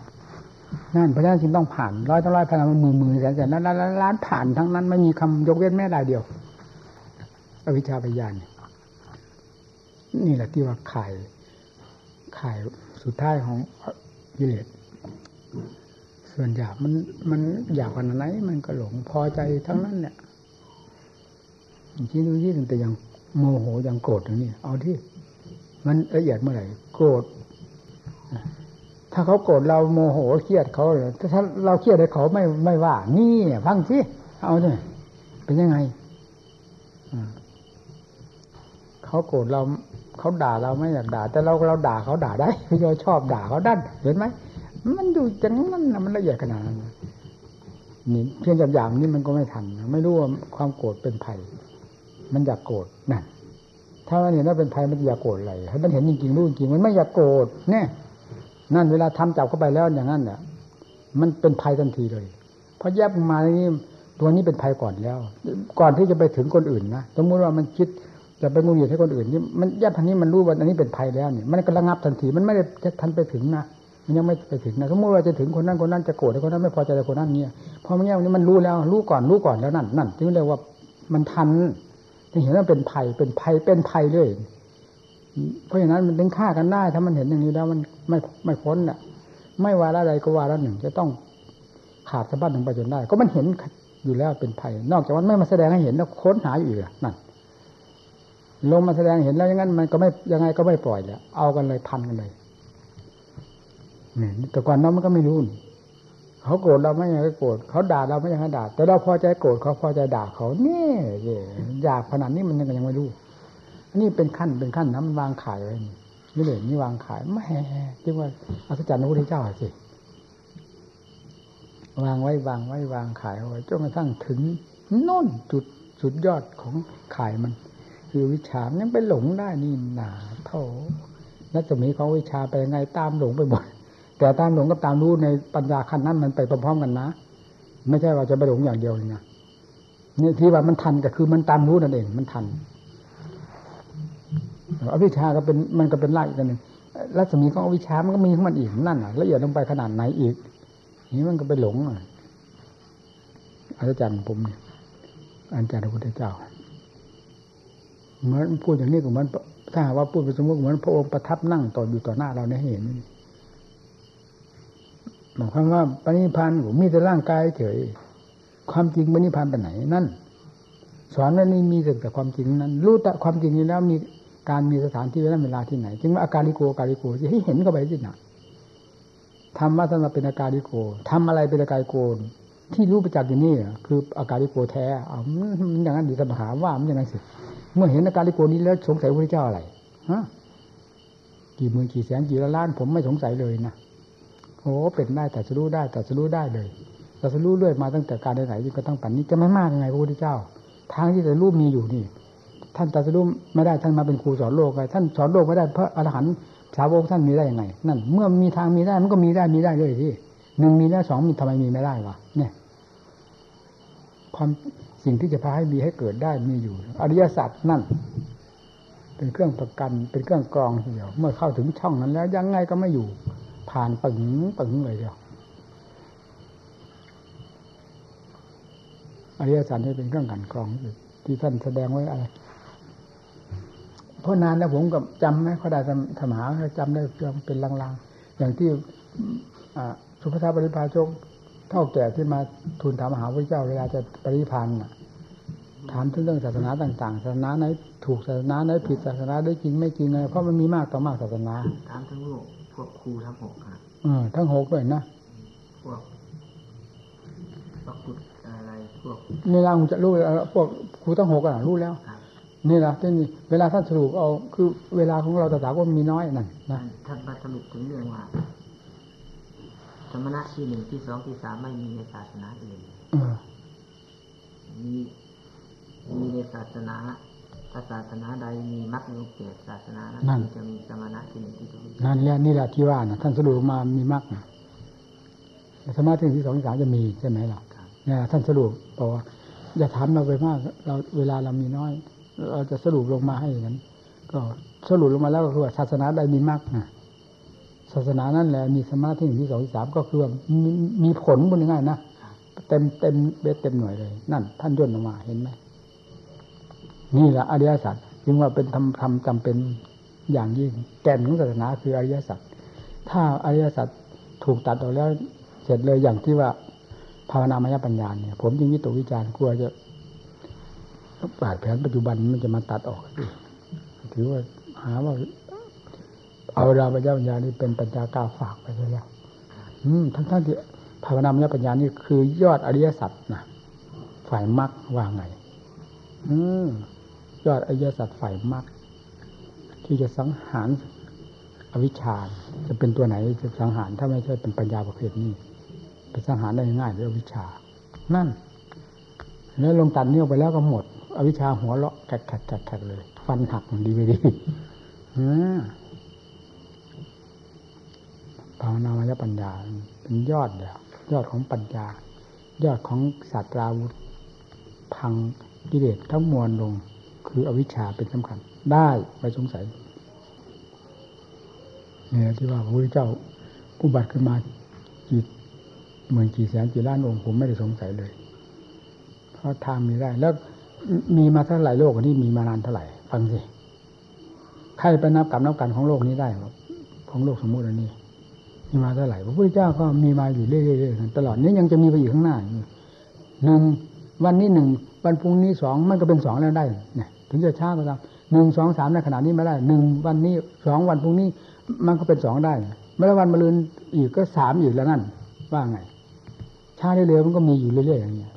นั่นเพราะฉะนั้นจึงต้องผ่านร้อยต้องร้อยพันหมื่นหมื่นแสนแสนล้านล้านล้านผ่านทั้งนั้นไม่มีคำยกเว้นแม้ใดเดียว อวิชชาปยานนี่แหละที่ว่าข่ายข่ายสุดท้ายของกิเลส ส่วนหยาบมันมันอยากขนาดไหนมันก็หลงพอใจทั้งนั้นเนี่ยที่ดูที่ตั้งแต่อย่างโมโหอย่างโกรธอย่างนี้เอาที่ มันละเอียดเมื่อไหร่โกรธถ้าเขาโกรธเราโมโหเครียดเขาถ้าเราเครียดให้เขาไม่ไม่ว่า นี่ฟังสิเอาเนี่ยเป็นยังไงเขาโกรธเราเขาด่าเราไม่อยากด่า แต่เราเราด่าเขาด่าได้เราชอบด่าเขาดันเห็นไหม มันอยู่จังนั้นมันละเอียดขนาดนั้นนี่เพียงอย่างนี้มันก็ไม่ทันไม่รู้ว่าความโกรธเป็นภัย มันอยากโกรธนั่นถ้ามันเห็นว่าเป็นภัยมันอยากโกรธอะไรถ้มันเห็นจริงๆรู้จริงมันไม่อยากโกรธเนี่ยนั่นเวลาทำจับเข้าไปแล้วอย่างนั้นเนี่ยมันเป็นภัยทันทีเลย เพราะแยบมานนี้ตัวนี้เป็นภัยก่อนแล้ว ก่อนที่จะไปถึงคนอื่นนะสมมติว่ามันคิดจะไปงูเหยียดให้คนอื่นนี่มันแยบทันนี้มันรู้ว่าอันนี้เป็นภัยแล้วเนี่ยมันก็ระงับทันทีมันไม่ได้ทันไปถึงนะ มันยังไม่ไปถึงนะสมมติว่าจะถึงคนนั้นคนนั้นจะโกรธคนนั้นไม่พอใจคนนั้นเนี่ยพอมันแยบนี้มันรู้แล้วรู้ก่อนรู้ก่อนแล้วนั่นนั่นจึงเรียกว่ามันทันจะเห็นว่าเป็นภัยเป็นภัยเป็นภัยเลยเพราะฉะนั้นมันถึงฆ่ากันได้ถ้ามันเห็นอย่างนี้แล้วมันไม่ไม่พ้นอะ ไม่ว่าอะไรก็ว่าละหนึ่ง จะต้องขาดสะบั้นถึงไปจนได้ ก็มันเห็นอยู่แล้วเป็นภัย นอกจากว่าไม่มาแสดงให้เห็นแล้วค้นหาอยู่อีกนั่นลงมาแสดงเห็นแล้วอย่างนั้นมันก็ไม่ยังไงก็ไม่ปล่อยแล้วเอากันเลยพันกันเลย เนี่ยแต่ก่อนน้องมันก็ไม่รู้เขาโกรธเราไม่ยังไงโกรธเขาด่าเราไม่ยังไงด่า แต่เราพอใจโกรธเขาพอใจด่าเขานี่อยากขนาดนี้มันยังไม่รู้อันนี้เป็นขั้นเป็นขั้นนะมันวางขายไว้นี่เลยนี่วางขายไม่เรียกว่าอัศจรรย์พระพุทธเจ้าสิวางไว้วางไว้วางขายไว้จนกระทั่งถึงน่นจุดสุดยอดของขายมัน คือวิชายังไปหลงได้นี่หนาเท่านัจะมีของวิชาไปยังไงตามหลงไปหมด แต่ตามหลงกับตามรู้ในปัญญาขั้นนั้นมันไปพร้อมๆกันนะ ไม่ใช่ว่าจะไปหลงอย่างเดียวเลยนะนี่ที่ว่ามันทันก็คือมันตามรู้นั่นเอง มันทันอวิชาก็เป็นมันก็เป็นรากอีกอันหนึ่งรัศมีของอวิชามันก็มีของมันอีกนั่นอะละเอียดลงไปขนาดไหนอีก นี่มันก็ไปหลงอะอาจารย์ผมเนี่ยอาจารย์พระพุทธเจ้าเหมือนพูดอย่างนี้ก็เหมือนถ้าว่าพูดเป็นสมมติเหมือนพระองค์ประทับนั่งต่ออยู่ต่อหน้าเราในเห็น หมายความว่าปณิพันธ์มีแต่ร่างกายเฉยความจริงปณิพันธ์ไปไหนนั่น สอนนั้นนี่มีแต่ความจริงนั้นรู้แต่ความจริงนี้แล้วมีการมีสถานที่เวลาเวลาที่ไหน จึงว่าอาการิโกอาการิโกจะให้เห็นเข้าไปที่ไหนทำว่าท่านมาเป็นอาการิโกทำอะไรเป็นอาการโกนที่รู้ประจักษ์อยู่นี่คืออาการิโกแท้เอามันอย่างนั้นดีสมหาว่ามันอย่างนั้นสิเมื่อเห็นอาการิโกนี้แล้วสงสัยพระเจ้าอะไรฮะกี่หมื่นกี่แสนกี่ล้านผมไม่สงสัยเลยนะ โอ้เป็นได้แต่จะรู้ได้แต่จะรู้ได้เลยแต่จะรู้เรื่อยมาตั้งแต่การใดไหนๆก็ตั้งปัจนี้จะไม่มากยังไงพระพุทธเจ้า ทางที่จะรู้มีอยู่นี่ ท่านตรัสรู้ไม่ได้ท่านมาเป็นครูสอนโลกไงท่านสอนโลกไม่ได้เพราะอรหันต์สาวกท่านมีได้ยังไง นั่น เมื่อมีทางมีได้มันก็มีได้มีได้เลยที่หนึ่งมีแล้สองมีทำไมมีไม่ได้วะเนี่ย ความสิ่งที่จะพาให้มีให้เกิดได้มีอยู่ อริยสัจนั่น เป็นเครื่องประกันเป็นเครื่องกรองเดียว เมื่อเข้าถึงช่องนั้นแล้วยังไงก็ไม่อยู่ ผ่านปึงปึงเลยเดียวอริยสัจนี่เป็นเครื่องกันกรองที่ท่านแสดงไว้อะไรเพราะนานแล้วผมก็จำไม่ค่อยได้ธรรมหาจำได้เพียงเป็นลางๆ อย่างที่สุภาพปริพาชกเท่าแก่ที่มาทูลถามมหาพระเจ้าเวลาจะปริพันธ์ถามถึงเรื่องศาสนาต่างๆ ศาสนาไหนถูกศาสนาไหนผิดศาสนาได้จริงไม่จริงอะไรเพราะมันมีมากต่อมากศาสนาถามทั้งโลก วกครูทั้งหกครับเออทั้งหกด้วยนะพวกพวกพุทธอะไรพวกนี่เราจะรู้พวกครูทั้งหกอะรู้แล้วนี่แหละที่นี่เวลาท่านสรุปเอาคือ เวลาของเราตถาคตมีน้อยนั่นนะท่านมาสรุปถึงเรื่องว่าสมณะที่หนึ่งที่สองที่สามไม่มีในศาสนาอื่นมีมีในศาสนา ถ้าศาสนาใดมีมรรคมีเกียรติศาสนานั้นจะมีสมณะที่หนึ่งที่สองนั่นแหละนี่แหละที่ว่านะท่านสรุปมามีมรรคสมาธิที่สองที่สามจะมีใช่ไหมล่ะเนี่ยท่านสรุปบอกว่าอย่าถามเราไปมาก เราเวลาเรามีน้อย เราจะสรุปลงมาให้อย่างนั้น ก็สรุปลงมาแล้วก็คือว่าศาสนาใดมีมรรคนะศาสนานั่นแหละมีสมาธิที่สองที่สามก็คือมีมีผลบนง่ายนะเต็มเต็มเบ็ดเต็มหน่วยเลย นั่น ท่านย่นออกมาเห็นไหม นี่แหละอริยสัจจึงว่าเป็นทำทำจำเป็นอย่างยิ่ง แก่นของศาสนาคืออริยสัจถ้าอริยสัจถูกตัดออกแล้วเสร็จเลยอย่างที่ว่าภาวนามยปัญญาเนี่ย ผมจึงวิตกวิจารณ์กลัวจะบาดแผนปัจจุบันมันจะมาตัดออกถือว่าหาว่า เอาเราปัญญาปัญญานี่เป็นปัญญากาฝากไปแล้วทั้งทั้งที่ภาวนามยปัญญานี่คือยอดอริยสัจนะฝ่ายมรรคว่าไง อืม ยอดอริยสัจฝ่ายมรรคที่จะสังหารอวิชชาจะเป็นตัวไหนจะสังหารถ้าไม่ใช่เป็นปัญญาประเภทนี้เป็นสังหารได้ง่ายด้วยอวิชชา นั่น แล้วลงตัดเนื้อไปแล้วก็หมด อวิชชาหัวเลาะแขกแขกแขกเลย ฟันหักดีไม่ดีภาวนามยปัญญา เป็นยอดเดียวยอดของปัญญา ยอดของศาสตราวุธ พังกิเลสทั้งมวลลง คืออวิชชาเป็นสำคัญ ได้ไม่สงสัยเนี่ยที่ว่าพระพุทธเจ้าอุบัติขึ้นมากี่หมื่นกี่แสนกี่ล้านองค์ผมไม่ได้สงสัยเลย เพราะทางมีได้ แล้วมีมาเท่าไหร่โลกนี้มีมานานเท่าไหร่ ฟังสิใครไปนับกับนับกันของโลกนี้ได้ของโลกสมมุติอันนี้มีมาเท่าไหร่พระพุทธเจ้าก็มีมาอยู่เรื่อยๆตลอดนี้ยังจะมีไปอยู่ข้างหน้าหนึ่งวันนี้หนึ่งวันพรุ่งนี้สองมันก็เป็นสองแล้วได้เนี่ย ถึงจะช้าก็ตามหนึ่งสองสามในขณะนี้ไม่ได้หนึ่งวันนี้สองวันพรุ่งนี้ มันก็เป็นสองได้เมื่อวันมะรืนอีกก็สามอีกแล้วนั่นว่าไงช้าเร็วๆมันก็มีอยู่เรื่อยๆอย่างเงี้ย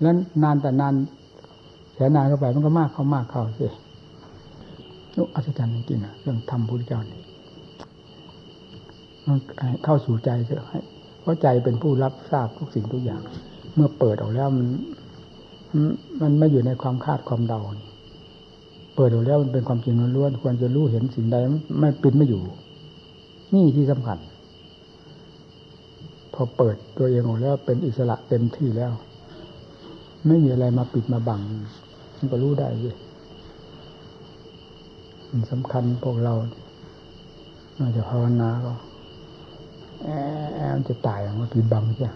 แล้วนานแต่นานแสนนานเข้าไปมันก็มากเข้ามากเข้าสินุอัศจรรย์จริงๆนะเรื่องธรรมพุทธเจ้านี่เข้าสู่ใจเถอะให้เพราะใจเป็นผู้รับทราบทุกสิ่งทุกอย่าง เมื่อเปิดออกแล้วมัน มันไม่อยู่ในความคาดความเดา เปิดออกแล้วมันเป็นความจริงล้วนควรจะรู้เห็นสิ่งใดไม่ปิดไม่อยู่ นี่ที่สำคัญ พอเปิดตัวเองออกแล้วเป็นอิสระเต็มที่แล้ว ไม่มีอะไรมาปิดมาบังมันก็รู้ได้เลยมันสำคัญพวกเราน่าจะภาวนาก็แอมจะตายมันปิดบังใช่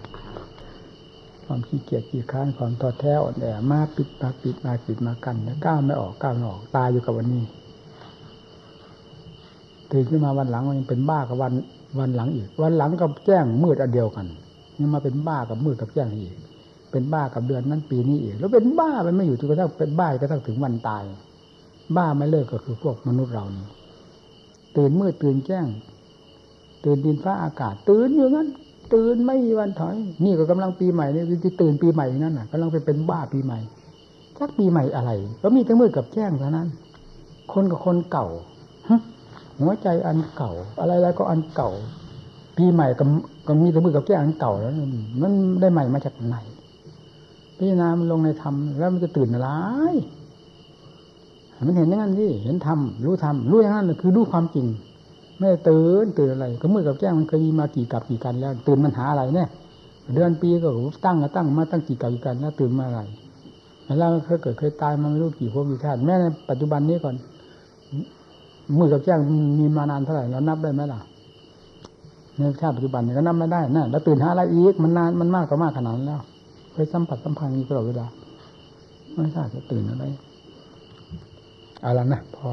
ความขี้เกียจขี้ค้านความท้อแท้อ่อนแอมาปิดมาปิดมาปิดมากันแล้วก้าวไม่ออกก้าวไม่ออกตายอยู่กับวันนี้ตื่นขึ้นมาวันหลังมันยังเป็นบ้ากับวันวันหลังอีก วันหลังก็แจ้งมืดอันเดียวกันยังมาเป็นบ้ากับมืดกับแจ้งอีก เป็นบ้ากับเดือนนั้นปีนี้อีก แล้วเป็นบ้าไปไม่อยู่จนกระทั่งเป็นบ้ากระทั่งถึงวันตาย บ้าไม่เลิกก็คือพวกมนุษย์เรานี่ตื่นมืดตื่นแจ้ง ตื่นดินฟ้าอากาศ ตื่นอยู่นั้น ตื่นไม่มีวันถอย นี่ก็กำลังปีใหม่นี่ที่ตื่นปีใหม่นั่นน่ะกำลังไปเป็นบ้าปีใหม่สักปีใหม่อะไรก็มีแต่มืดกับแจ้งเท่านั้น คนกับคนเก่าหัวใจอันเก่า อะไรอะไรก็อันเก่า ปีใหม่ก็ก็มีแต่มืดกับแจ้งอันเก่าแล้วมันได้ใหม่มาจากไหนพิจารณามันลงในธรรมแล้วมันจะตื่นอะไรมันเห็นอย่างนั้นที่เห็นธรรมรู้ธรรมรู้อย่างนั้นคือรู้ความจริง ไม่ตื่นตื่นอะไร ก็มืดกับแจ้งมันเคยมีมากี่กับกี่กันแล้ว ตื่นมันหาอะไรเนี่ย เดือนปีก็ตั้งก็ตั้งมาตั้งกี่กับกี่กันแล้วตื่นมาอะไรแล้วเคยเกิดเคยตายมาไม่รู้กี่พวกกี่ชาติแม้ในปัจจุบันนี้ก่อนมืดกับแจ้งมีมานานเท่าไหร่เรานับได้ไหมล่ะในชาติปัจจุบันนี้ก็นับไม่ได้นะแล้วตื่นหาอะไรอีกมันนานมันมากก็มากขนาดนั้นแล้วเคยสัมผัสสัมพันธ์นี้ตลอดเวลาไม่ทราบจะตื่นอะไรเอาละนะพอ